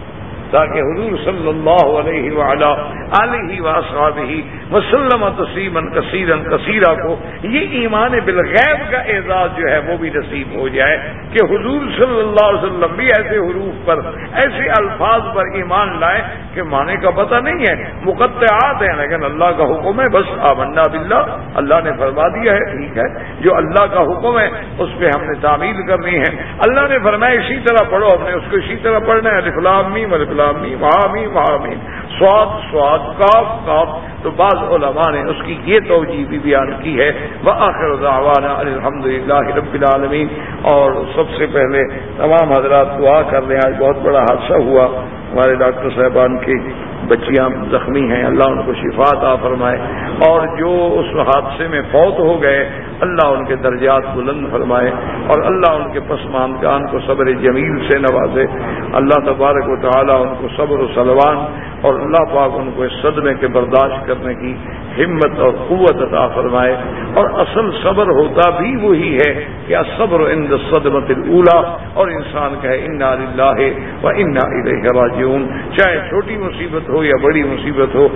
تاکہ حضور صلی اللہ علیہ وعلا علیہ وصحاب ہی وسلم تسلیمن کثیرن کثیرہ کو یہ ایمان بالغیب کا اعزاز جو ہے وہ بھی نصیب ہو جائے کہ حضور صلی اللہ علیہ وسلم بھی ایسے حروف پر، ایسے الفاظ پر ایمان لائے کہ معنی کا پتہ نہیں ہے، مقطعات ہیں، لیکن اللہ کا حکم ہے، بس آمنا باللہ، اللہ نے فرما دیا ہے، ٹھیک ہے، جو اللہ کا حکم ہے، اس پہ ہم نے تعمیل کرنی ہے۔ اللہ نے فرمایا، اسی طرح پڑھو، ہم نے اس کو اسی طرح پڑھنا ہے الفلامی الفلامی وہامی وہامی سواد سواد، کاف کاف۔ تو بعض علماء نے اس کی یہ توجہ بھی بیان کی ہے وہ آخر الحمد للہ رب العالمین۔ اور سب سے پہلے تمام حضرات دعا کر رہے ہیں۔ آج بہت بڑا حادثہ ہوا ہمارے ڈاکٹر صاحبان کی۔ بچیاں زخمی ہیں، اللہ ان کو شفا عطا فرمائے۔ اور جو اس حادثے میں فوت ہو گئے، اللہ ان کے درجات بلند فرمائے۔ اور اللہ ان کے پسماندگان کو صبر جمیل سے نوازے۔ اللہ تبارک و تعالی ان کو صبر و سلوان اور اللہ پاک ان کو اس صدمے کے برداشت کرنے کی ہمت اور قوت عطا فرمائے۔ اور اصل صبر ہوتا بھی وہی ہے کہ صبر اند صدمت الا اور انسان کہے انا لاہ و انا راجعون۔ چاہے چھوٹی مصیبت ہو یا بڑی مصیبت ہو